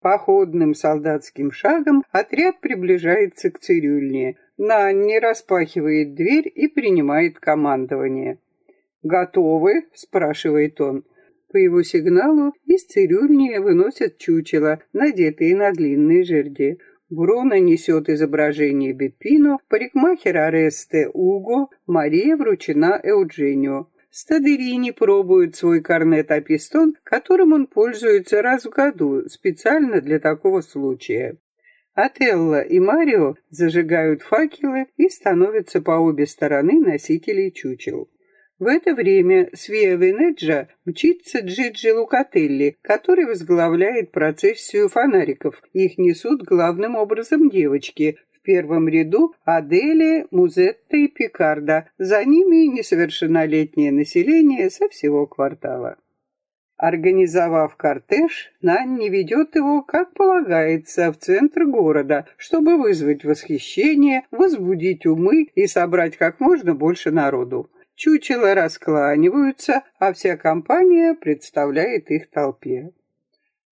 [SPEAKER 1] Походным солдатским шагом отряд приближается к цирюльне. Нанни распахивает дверь и принимает командование. «Готовы?» — спрашивает он. По его сигналу из цирюльни выносят чучело, надетые на длинные жерди. Бруно несет изображение Беппино, парикмахер Аресте Уго, Мария вручена Эудженио. Стадерини пробует свой корнет-апистон, которым он пользуется раз в году, специально для такого случая. Отелло и Марио зажигают факелы и становятся по обе стороны носителей чучел. В это время с Виа Венеджа мчится Джиджи Лукателли, который возглавляет процессию фонариков. Их несут главным образом девочки. В первом ряду Адели, Музетта и Пикарда. За ними несовершеннолетнее население со всего квартала. Организовав кортеж, Нанни ведет его, как полагается, в центр города, чтобы вызвать восхищение, возбудить умы и собрать как можно больше народу. Чучела раскланиваются, а вся компания представляет их толпе.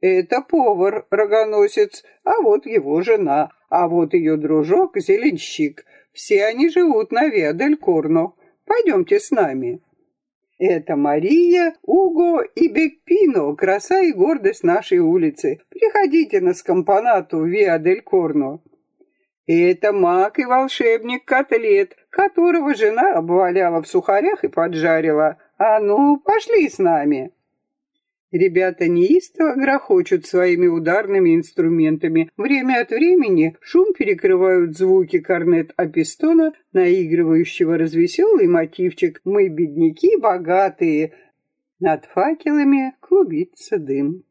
[SPEAKER 1] Это повар, рогоносец, а вот его жена, а вот ее дружок, зеленщик. Все они живут на Виадель-Корно. Пойдемте с нами. Это Мария, Уго и Беппино, краса и гордость нашей улицы. Приходите на скомпонату Виа Это маг и волшебник Котлет, которого жена обваляла в сухарях и поджарила. А ну, пошли с нами. Ребята неистово грохочут своими ударными инструментами. Время от времени шум перекрывают звуки корнет Апистона, наигрывающего развеселый мотивчик «Мы бедняки богатые». Над факелами клубится дым.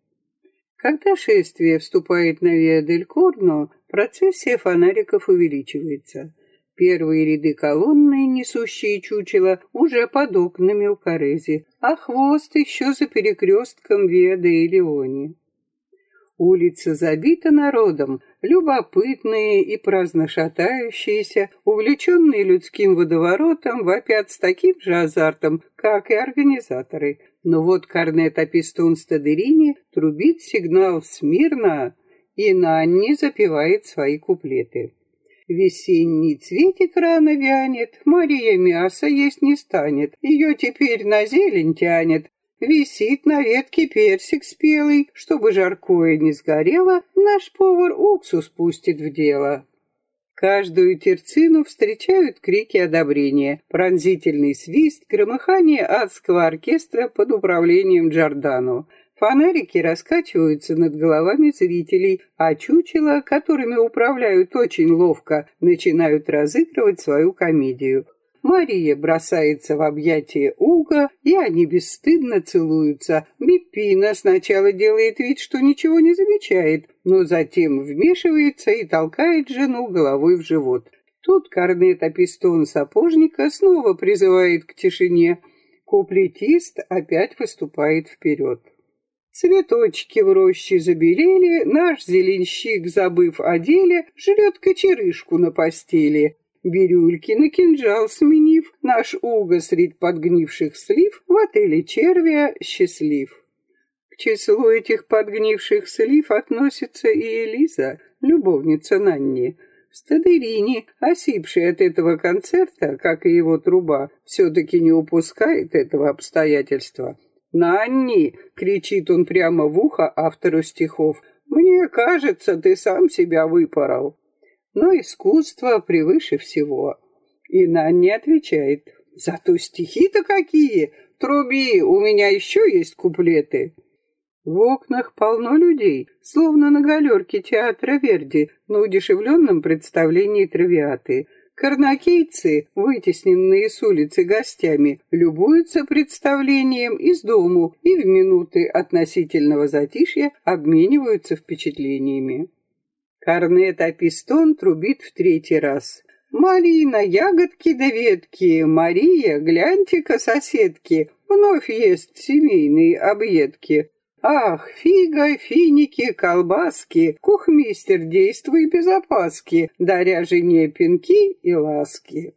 [SPEAKER 1] Когда шествие вступает на Виа-дель-Корно, процессия фонариков увеличивается. Первые ряды колонны, несущие чучело, уже под окнами у Корези, а хвост еще за перекрестком Виа-де-Илеони. Улица забита народом, любопытные и праздно шатающиеся, увлеченные людским водоворотом, вопят с таким же азартом, как и организаторы. Но вот корнет Апистун Стадерини трубит сигнал «Смирно», и Нанни запевает свои куплеты. Весенний цветик рано вянет, Мария мясо есть не станет, Ее теперь на зелень тянет, Висит на ветке персик спелый, чтобы жаркое не сгорело, наш повар уксус пустит в дело. Каждую терцину встречают крики одобрения, пронзительный свист, громыхание адского оркестра под управлением Джордано. Фонарики раскачиваются над головами зрителей, а чучела, которыми управляют очень ловко, начинают разыгрывать свою комедию. Мария бросается в объятия Уга, и они бесстыдно целуются. Биппина сначала делает вид, что ничего не замечает, но затем вмешивается и толкает жену головой в живот. Тут корнет Пистон сапожника снова призывает к тишине. Куплетист опять выступает вперед. Цветочки в роще забелели, наш зеленщик, забыв о деле, жрет кочерышку на постели. Бирюльки на кинжал сменив, наш уго средь подгнивших слив в отеле червя счастлив. К числу этих подгнивших слив относится и Элиза, любовница Нанни. Стадерини, осипший от этого концерта, как и его труба, все-таки не упускает этого обстоятельства. «Нанни!» — кричит он прямо в ухо автору стихов. «Мне кажется, ты сам себя выпорол» но искусство превыше всего. И Нанни отвечает, зато стихи-то какие, труби, у меня еще есть куплеты. В окнах полно людей, словно на галерке театра Верди на удешевленном представлении травиаты. Карнакийцы, вытесненные с улицы гостями, любуются представлением из дому и в минуты относительного затишья обмениваются впечатлениями. Корнет Апистон трубит в третий раз. «Марина, ягодки да ветки, Мария, гляньте-ка, соседки, вновь есть семейные объедки. Ах, фига, финики, колбаски, кухмистер, действуй без опаски, даря жене пинки и ласки».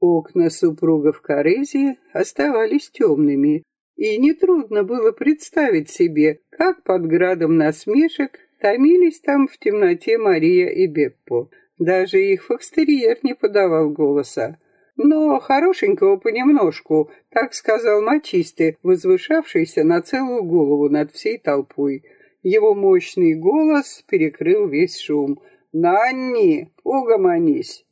[SPEAKER 1] Окна супругов Корызи оставались темными, и нетрудно было представить себе, как под градом насмешек Томились там в темноте Мария и Беппо. Даже их фокстерьер не подавал голоса. Но хорошенького понемножку, так сказал мачисты, возвышавшийся на целую голову над всей толпой. Его мощный голос перекрыл весь шум. «Нанни, угомонись!»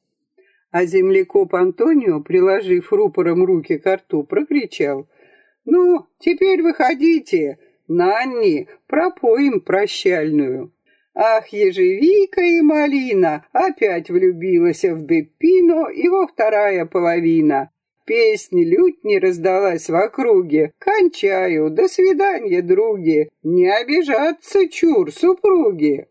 [SPEAKER 1] А землекоп Антонио, приложив рупором руки к рту, прокричал. «Ну, теперь выходите, Нанни, пропоем прощальную. Ах, ежевика и малина, опять влюбилась в Беппино его вторая половина. Песни лютни раздалась в округе. Кончаю, до свидания, други. Не обижаться, чур, супруги.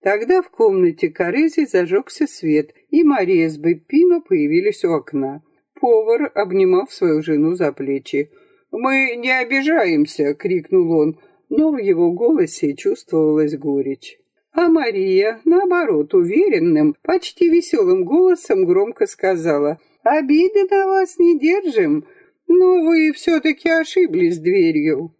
[SPEAKER 1] Тогда в комнате Корези зажегся свет, и Мария с Беппино появились у окна. Повар обнимал свою жену за плечи. «Мы не обижаемся!» — крикнул он, но в его голосе чувствовалась горечь. А Мария, наоборот, уверенным, почти веселым голосом громко сказала, «Обиды на вас не держим, но вы все-таки ошиблись дверью».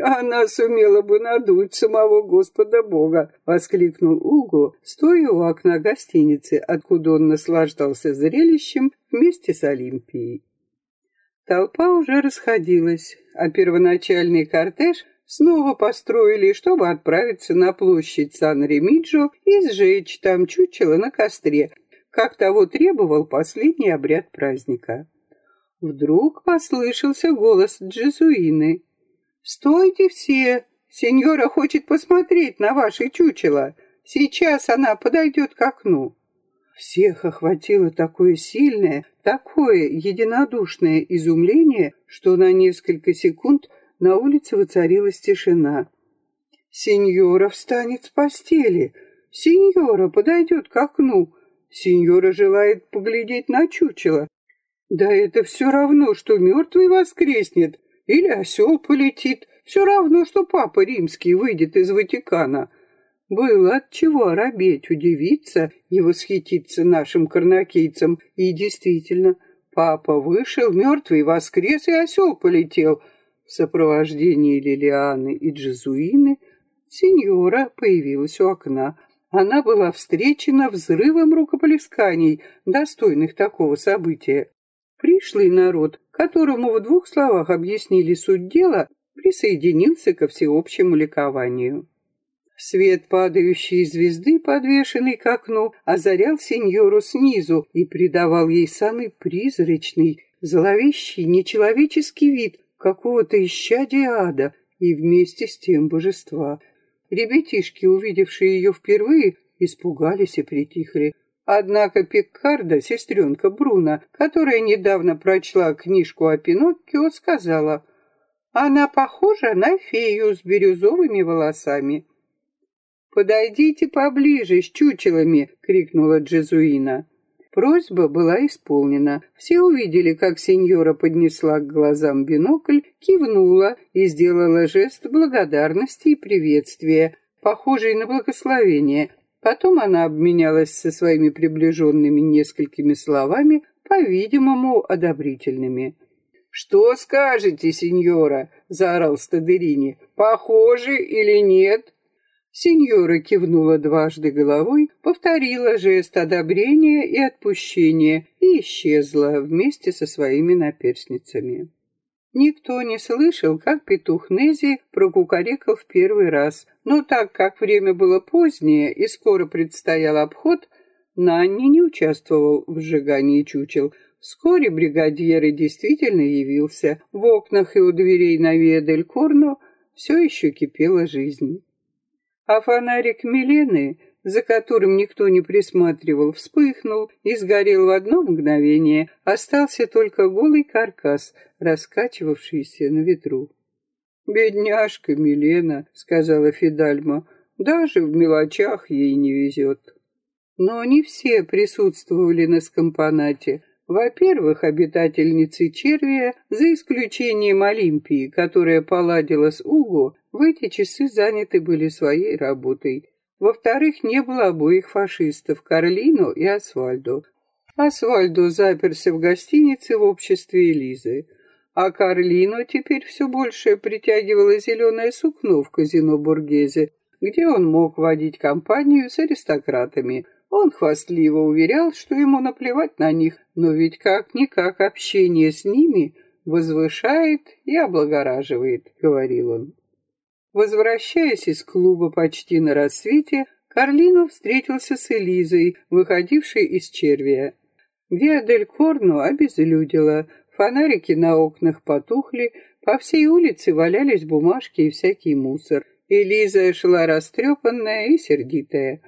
[SPEAKER 1] «Она сумела бы надуть самого Господа Бога!» — воскликнул Уго, стоя у окна гостиницы, откуда он наслаждался зрелищем вместе с Олимпией. Толпа уже расходилась, а первоначальный кортеж снова построили, чтобы отправиться на площадь Сан-Ремиджо и сжечь там чучело на костре, как того требовал последний обряд праздника. Вдруг послышался голос Джезуины. «Стойте все! Сеньора хочет посмотреть на ваше чучело. Сейчас она подойдет к окну». Всех охватило такое сильное, такое единодушное изумление, что на несколько секунд на улице воцарилась тишина. Сеньора встанет с постели. Сеньора подойдет к окну. Сеньора желает поглядеть на чучело. Да это все равно, что мертвый воскреснет или осел полетит. Все равно, что папа римский выйдет из Ватикана. Было от чего оробеть, удивиться и восхититься нашим карнакийцам. И действительно, папа вышел, мертвый воскрес, и осел полетел. В сопровождении Лилианы и Джезуины сеньора появилась у окна. Она была встречена взрывом рукоплесканий, достойных такого события. Пришлый народ, которому в двух словах объяснили суть дела, присоединился ко всеобщему ликованию. Свет падающей звезды, подвешенный к окну, озарял сеньору снизу и придавал ей самый призрачный, зловещий, нечеловеческий вид какого-то исчадия ада и вместе с тем божества. Ребятишки, увидевшие ее впервые, испугались и притихли. Однако Пиккарда, сестренка Бруно, которая недавно прочла книжку о Пиноккио, сказала, «Она похожа на фею с бирюзовыми волосами». «Подойдите поближе с чучелами!» — крикнула Джезуина. Просьба была исполнена. Все увидели, как сеньора поднесла к глазам бинокль, кивнула и сделала жест благодарности и приветствия, похожий на благословение. Потом она обменялась со своими приближенными несколькими словами, по-видимому, одобрительными. «Что скажете, сеньора?» — заорал Стадерини. «Похоже или нет?» Сеньора кивнула дважды головой, повторила жест одобрения и отпущения и исчезла вместе со своими наперсницами. Никто не слышал, как петух Нези прокукарекал в первый раз, но так как время было позднее и скоро предстоял обход, Нанни не участвовал в сжигании чучел. Вскоре бригадьер и действительно явился. В окнах и у дверей на все еще кипела жизнь а фонарик Милены, за которым никто не присматривал, вспыхнул и сгорел в одно мгновение, остался только голый каркас, раскачивавшийся на ветру. «Бедняжка Милена», — сказала Фидальма, — «даже в мелочах ей не везет». Но не все присутствовали на скомпонате. Во-первых, обитательницы Червия, за исключением Олимпии, которая поладила с Уго, в эти часы заняты были своей работой. Во-вторых, не было обоих фашистов, Карлино и Асвальдо. Асвальдо заперся в гостинице в обществе Элизы, а Карлино теперь все больше притягивало зеленое сукно в казино Бургезе, где он мог водить компанию с аристократами. Он хвастливо уверял, что ему наплевать на них, но ведь как-никак общение с ними возвышает и облагораживает, говорил он. Возвращаясь из клуба почти на рассвете, Карлино встретился с Элизой, выходившей из червия. Виа Корно обезлюдила, фонарики на окнах потухли, по всей улице валялись бумажки и всякий мусор. Элиза шла растрепанная и сердитая.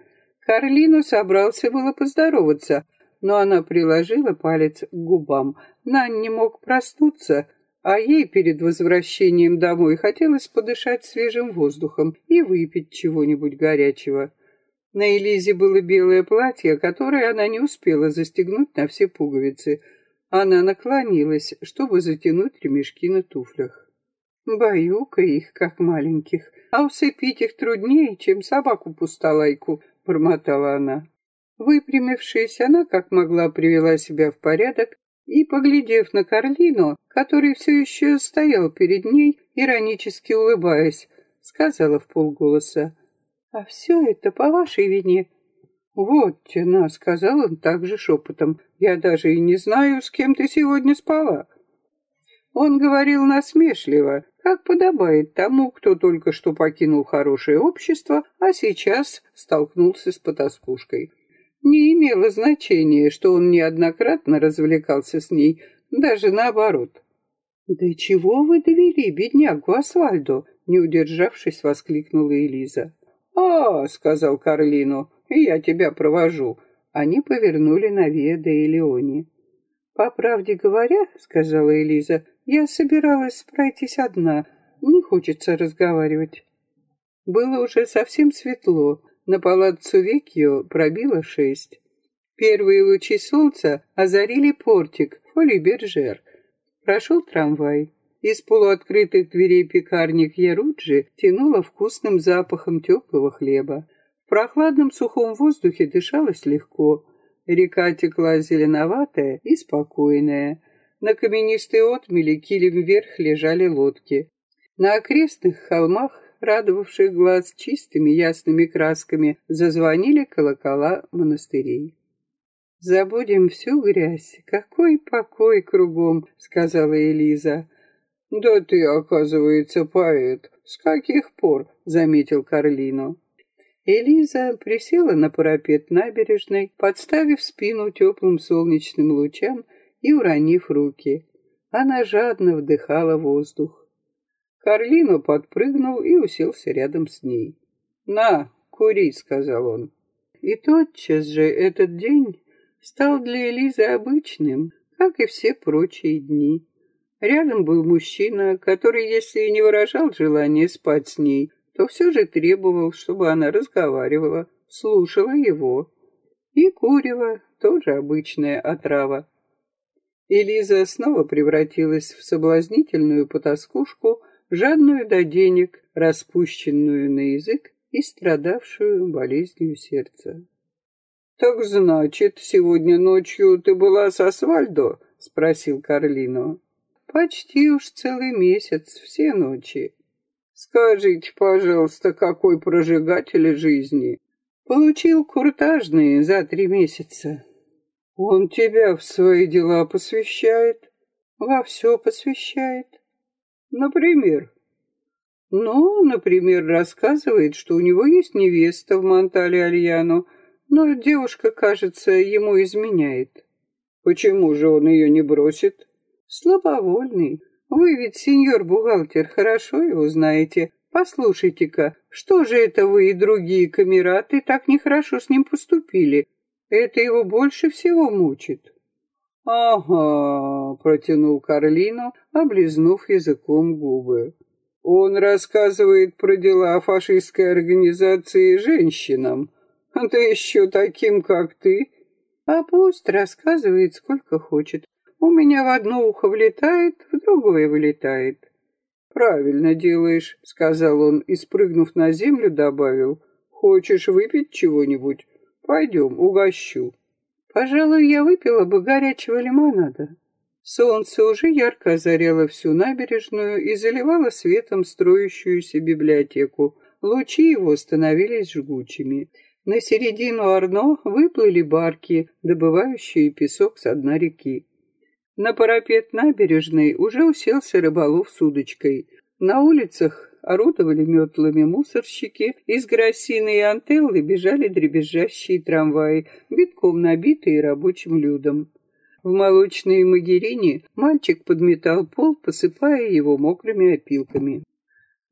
[SPEAKER 1] Карлину собрался было поздороваться, но она приложила палец к губам. Нан не мог проснуться, а ей перед возвращением домой хотелось подышать свежим воздухом и выпить чего-нибудь горячего. На Элизе было белое платье, которое она не успела застегнуть на все пуговицы. Она наклонилась, чтобы затянуть ремешки на туфлях. Баюка их, как маленьких, а усыпить их труднее, чем собаку-пустолайку, промотала она. Выпрямившись, она как могла привела себя в порядок и, поглядев на Карлину, который все еще стоял перед ней, иронически улыбаясь, сказала в полголоса, «А все это по вашей вине». «Вот тена», — сказал он также шепотом, «я даже и не знаю, с кем ты сегодня спала». Он говорил насмешливо, как подобает тому, кто только что покинул хорошее общество, а сейчас столкнулся с потаскушкой. Не имело значения, что он неоднократно развлекался с ней, даже наоборот. «Да чего вы довели беднягу Асфальдо?» Не удержавшись, воскликнула Элиза. «А, — сказал Карлину, — я тебя провожу». Они повернули на Веда и Леони. «По правде говоря, — сказала Элиза, — я собиралась пройтись одна. Не хочется разговаривать». Было уже совсем светло, на палаццо Векьо пробило шесть. Первые лучи солнца озарили портик Фоли-Бержер. Прошел трамвай. Из полуоткрытых дверей пекарни Яруджи тянуло вкусным запахом теплого хлеба. В прохладном сухом воздухе дышалось легко. Река текла зеленоватая и спокойная. На каменистой отмели килем вверх лежали лодки. На окрестных холмах, радовавших глаз чистыми ясными красками, зазвонили колокола монастырей. «Забудем всю грязь, какой покой кругом», — сказала Элиза. «Да ты, оказывается, поэт. С каких пор?» — заметил Карлино. Элиза присела на парапет набережной, подставив спину теплым солнечным лучам и уронив руки. Она жадно вдыхала воздух. Карлино подпрыгнул и уселся рядом с ней. «На, кури», — сказал он. И тотчас же этот день стал для Элизы обычным, как и все прочие дни. Рядом был мужчина, который, если и не выражал желания спать с ней, то все же требовал, чтобы она разговаривала, слушала его. И курева, тоже обычная отрава. Элиза снова превратилась в соблазнительную потаскушку, жадную до денег, распущенную на язык и страдавшую болезнью сердца. «Так значит, сегодня ночью ты была с Асвальдо?» — спросил Карлино. Почти уж целый месяц, все ночи. Скажите, пожалуйста, какой прожигатель жизни? Получил куртажные за три месяца. Он тебя в свои дела посвящает? Во все посвящает. Например? Ну, например, рассказывает, что у него есть невеста в Монтале Альяно, но девушка, кажется, ему изменяет. Почему же он ее не бросит? Слабовольный. Вы ведь, сеньор-бухгалтер, хорошо его знаете. Послушайте-ка, что же это вы и другие камераты так нехорошо с ним поступили? Это его больше всего мучит. «Ага», — протянул Карлино, облизнув языком губы. «Он рассказывает про дела фашистской организации женщинам, да еще таким, как ты. А пусть рассказывает сколько хочет. У меня в одно ухо влетает, в другое вылетает. «Правильно делаешь», — сказал он и, спрыгнув на землю, добавил. «Хочешь выпить чего-нибудь? Пойдем, угощу». Пожалуй, я выпила бы горячего лимонада. Солнце уже ярко озаряло всю набережную и заливало светом строящуюся библиотеку. Лучи его становились жгучими. На середину Арно выплыли барки, добывающие песок с дна реки. На парапет набережной уже уселся рыболов с удочкой. На улицах орудовали метлами мусорщики, из Гроссины и Антеллы бежали дребезжащие трамваи, битком набитые рабочим людом. В молочной Магерине мальчик подметал пол, посыпая его мокрыми опилками.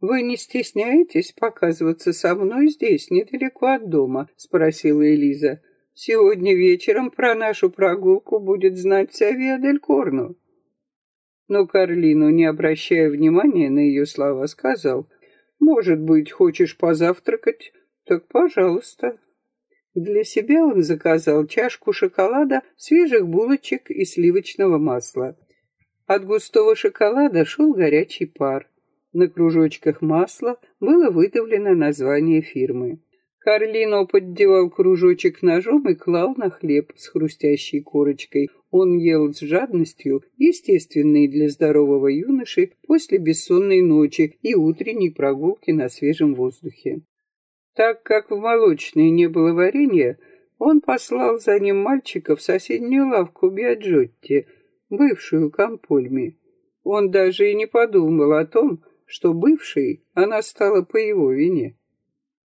[SPEAKER 1] «Вы не стесняетесь показываться со мной здесь, недалеко от дома?» — спросила Элиза. Сегодня вечером про нашу прогулку будет знать вся Виадель Корну. Но Карлину, не обращая внимания на ее слова, сказал, «Может быть, хочешь позавтракать? Так пожалуйста». Для себя он заказал чашку шоколада, свежих булочек и сливочного масла. От густого шоколада шел горячий пар. На кружочках масла было выдавлено название фирмы. Карлино поддевал кружочек ножом и клал на хлеб с хрустящей корочкой. Он ел с жадностью, естественной для здорового юноши после бессонной ночи и утренней прогулки на свежем воздухе. Так как в молочной не было варенья, он послал за ним мальчика в соседнюю лавку Биаджотти, бывшую Кампольми. Он даже и не подумал о том, что бывшей она стала по его вине.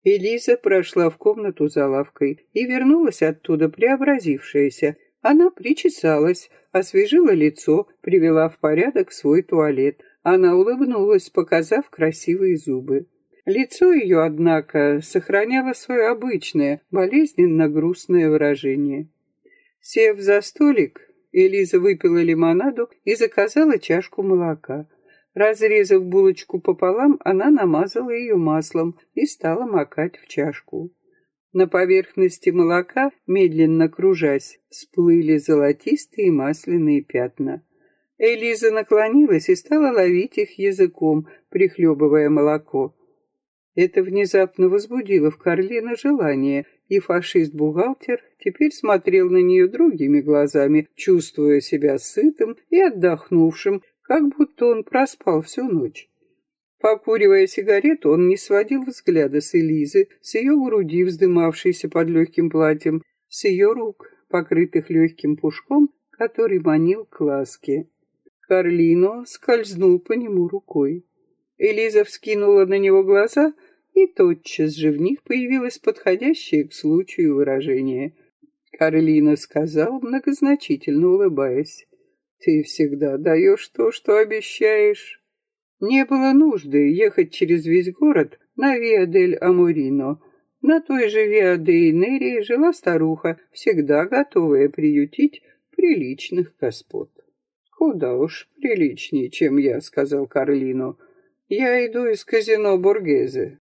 [SPEAKER 1] Элиза прошла в комнату за лавкой и вернулась оттуда преобразившаяся. Она причесалась, освежила лицо, привела в порядок свой туалет. Она улыбнулась, показав красивые зубы. Лицо ее, однако, сохраняло свое обычное, болезненно-грустное выражение. Сев за столик, Элиза выпила лимонаду и заказала чашку молока. Разрезав булочку пополам, она намазала ее маслом и стала макать в чашку. На поверхности молока, медленно кружась, всплыли золотистые масляные пятна. Элиза наклонилась и стала ловить их языком, прихлебывая молоко. Это внезапно возбудило в Карлина желание, и фашист-бухгалтер теперь смотрел на нее другими глазами, чувствуя себя сытым и отдохнувшим, как будто он проспал всю ночь. Покуривая сигарету, он не сводил взгляда с Элизы, с ее груди, вздымавшейся под легким платьем, с ее рук, покрытых легким пушком, который манил к ласке. Карлино скользнул по нему рукой. Элиза вскинула на него глаза, и тотчас же в них появилось подходящее к случаю выражение. Карлино сказал, многозначительно улыбаясь, «Ты всегда даешь то, что обещаешь». Не было нужды ехать через весь город на Виа-дель-Амурино. На той же Виа-де-Инерии жила старуха, всегда готовая приютить приличных господ. «Куда уж приличнее, чем я», — сказал Карлино. «Я иду из казино Бургезе».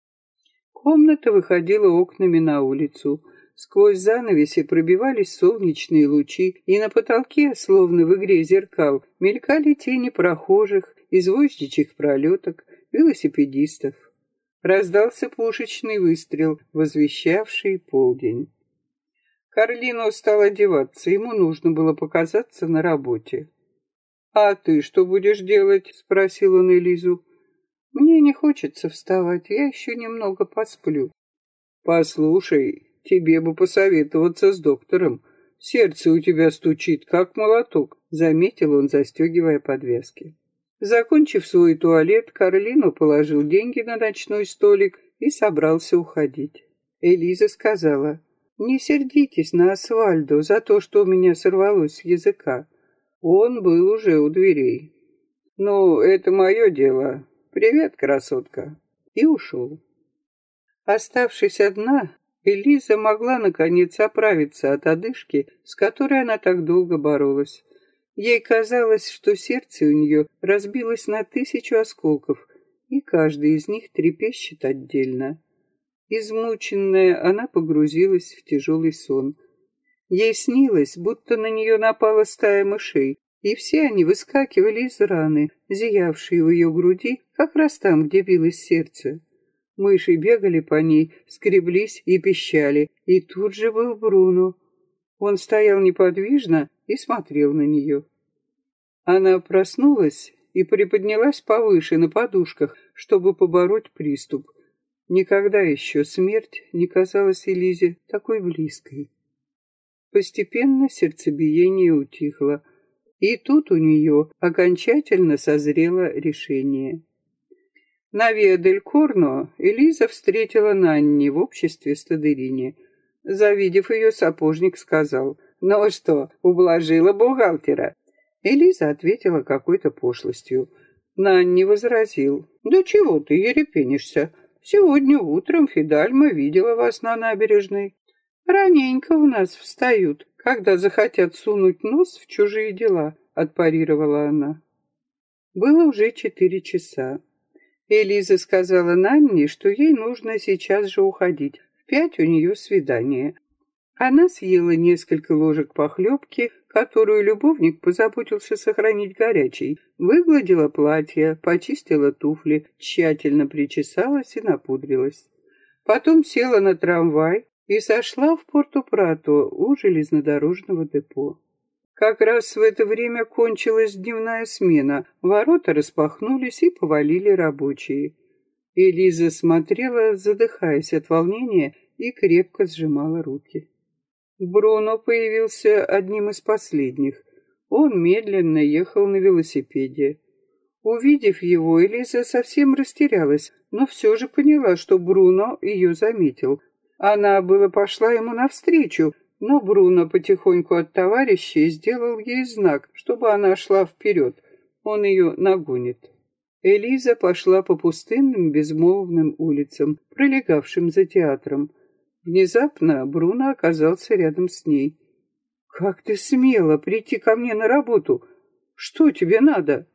[SPEAKER 1] Комната выходила окнами на улицу. Сквозь занавеси пробивались солнечные лучи, и на потолке, словно в игре зеркал, мелькали тени прохожих, извозчичьих пролеток, велосипедистов. Раздался пушечный выстрел, возвещавший полдень. Карлино стал одеваться, ему нужно было показаться на работе. «А ты что будешь делать?» — спросил он Элизу. «Мне не хочется вставать, я еще немного посплю». «Послушай, тебе бы посоветоваться с доктором. Сердце у тебя стучит, как молоток», — заметил он, застегивая подвески. Закончив свой туалет, Карлину положил деньги на ночной столик и собрался уходить. Элиза сказала, «Не сердитесь на Асвальдо за то, что у меня сорвалось с языка. Он был уже у дверей. «Ну, это мое дело. Привет, красотка!» И ушел. Оставшись одна, Элиза могла, наконец, оправиться от одышки, с которой она так долго боролась. Ей казалось, что сердце у нее разбилось на тысячу осколков, и каждый из них трепещет отдельно. Измученная, она погрузилась в тяжелый сон — Ей снилось, будто на нее напала стая мышей, и все они выскакивали из раны, зиявшей в ее груди, как раз там, где билось сердце. Мыши бегали по ней, скреблись и пищали, и тут же был Бруно. Он стоял неподвижно и смотрел на нее. Она проснулась и приподнялась повыше на подушках, чтобы побороть приступ. Никогда еще смерть не казалась Элизе такой близкой. Постепенно сердцебиение утихло, и тут у нее окончательно созрело решение. На Виа-дель-Корно Элиза встретила Нанни в обществе Стадерини. Завидев ее, сапожник сказал, «Ну что, ублажила бухгалтера?» Элиза ответила какой-то пошлостью. Нанни возразил, «Да чего ты ерепенишься? Сегодня утром Фидальма видела вас на набережной. Раненько у нас встают, когда захотят сунуть нос в чужие дела, отпарировала она. Было уже четыре часа. Элиза сказала Нанне, что ей нужно сейчас же уходить. В пять у нее свидание. Она съела несколько ложек похлебки, которую любовник позаботился сохранить горячей, выгладила платье, почистила туфли, тщательно причесалась и напудрилась. Потом села на трамвай, и сошла в Порту-Прато у железнодорожного депо. Как раз в это время кончилась дневная смена, ворота распахнулись и повалили рабочие. Элиза смотрела, задыхаясь от волнения, и крепко сжимала руки. Бруно появился одним из последних. Он медленно ехал на велосипеде. Увидев его, Элиза совсем растерялась, но все же поняла, что Бруно ее заметил, она было пошла ему навстречу, но Бруно потихоньку от товарища сделал ей знак, чтобы она шла вперед. Он ее нагонит. Элиза пошла по пустынным безмолвным улицам, пролегавшим за театром. Внезапно Бруно оказался рядом с ней. «Как ты смела прийти ко мне на работу? Что тебе надо?»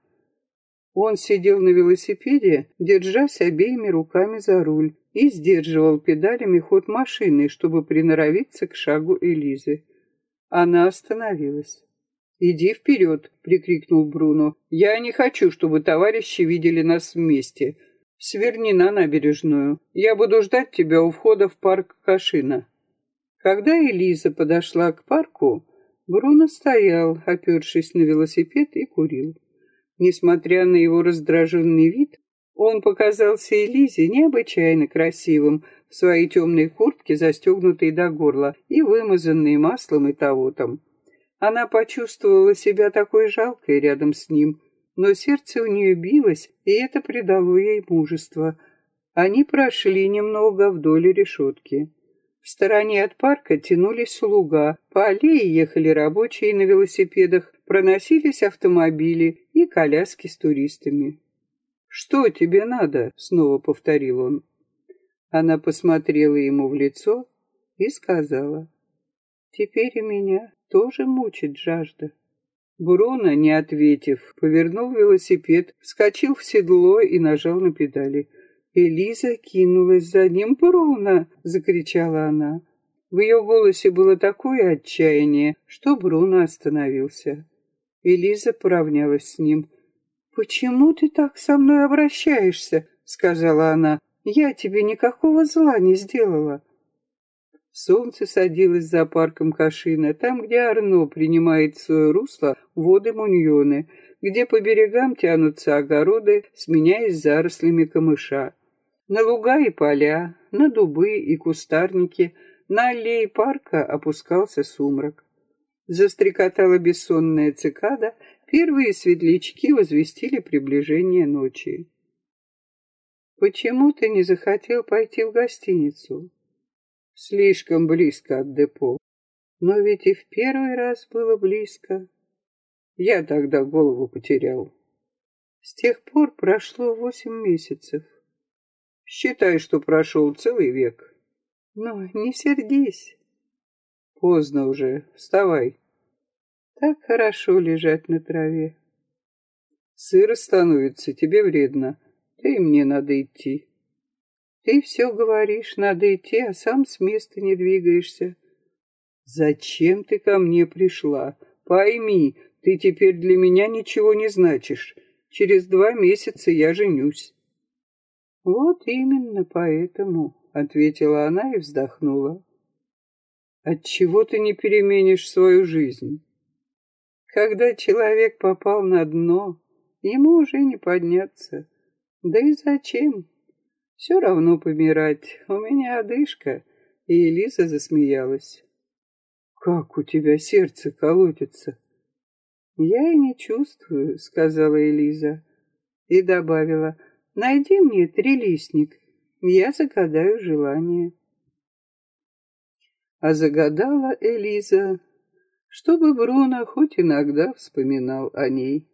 [SPEAKER 1] Он сидел на велосипеде, держась обеими руками за руль, и сдерживал педалями ход машины, чтобы приноровиться к шагу Элизы. Она остановилась. «Иди вперед!» — прикрикнул Бруно. «Я не хочу, чтобы товарищи видели нас вместе. Сверни на набережную. Я буду ждать тебя у входа в парк Кашина». Когда Элиза подошла к парку, Бруно стоял, опершись на велосипед, и курил. Несмотря на его раздраженный вид, он показался Элизе необычайно красивым в своей темной куртке, застегнутой до горла и вымазанной маслом и того там. Она почувствовала себя такой жалкой рядом с ним, но сердце у нее билось, и это придало ей мужество. Они прошли немного вдоль решетки. В стороне от парка тянулись луга, по аллее ехали рабочие на велосипедах, проносились автомобили и коляски с туристами. «Что тебе надо?» — снова повторил он. Она посмотрела ему в лицо и сказала, «Теперь и меня тоже мучит жажда». Бруно, не ответив, повернул велосипед, вскочил в седло и нажал на педали. Элиза кинулась за ним. «Бруно!» — закричала она. В ее голосе было такое отчаяние, что Бруно остановился. Элиза поравнялась с ним. «Почему ты так со мной обращаешься?» — сказала она. «Я тебе никакого зла не сделала». Солнце садилось за парком Кашина, там, где Арно принимает свое русло воды Муньоны, где по берегам тянутся огороды, сменяясь зарослями камыша. На луга и поля, на дубы и кустарники, на аллее парка опускался сумрак. Застрекотала бессонная цикада, первые светлячки возвестили приближение ночи. «Почему ты не захотел пойти в гостиницу?» «Слишком близко от депо. Но ведь и в первый раз было близко. Я тогда голову потерял. С тех пор прошло восемь месяцев. Считай, что прошел целый век. Но не сердись. Поздно уже, вставай. Так хорошо лежать на траве. Сыро становится, тебе вредно, да и мне надо идти. Ты все говоришь, надо идти, а сам с места не двигаешься. Зачем ты ко мне пришла? Пойми, ты теперь для меня ничего не значишь. Через два месяца я женюсь. Вот именно поэтому, ответила она и вздохнула. Отчего ты не переменишь свою жизнь? Когда человек попал на дно, ему уже не подняться. Да и зачем? Все равно помирать. У меня одышка. И Элиза засмеялась. Как у тебя сердце колотится? Я и не чувствую, сказала Элиза. И добавила, найди мне трилистник, я загадаю желание. А загадала Элиза, чтобы Бруно хоть иногда вспоминал о ней.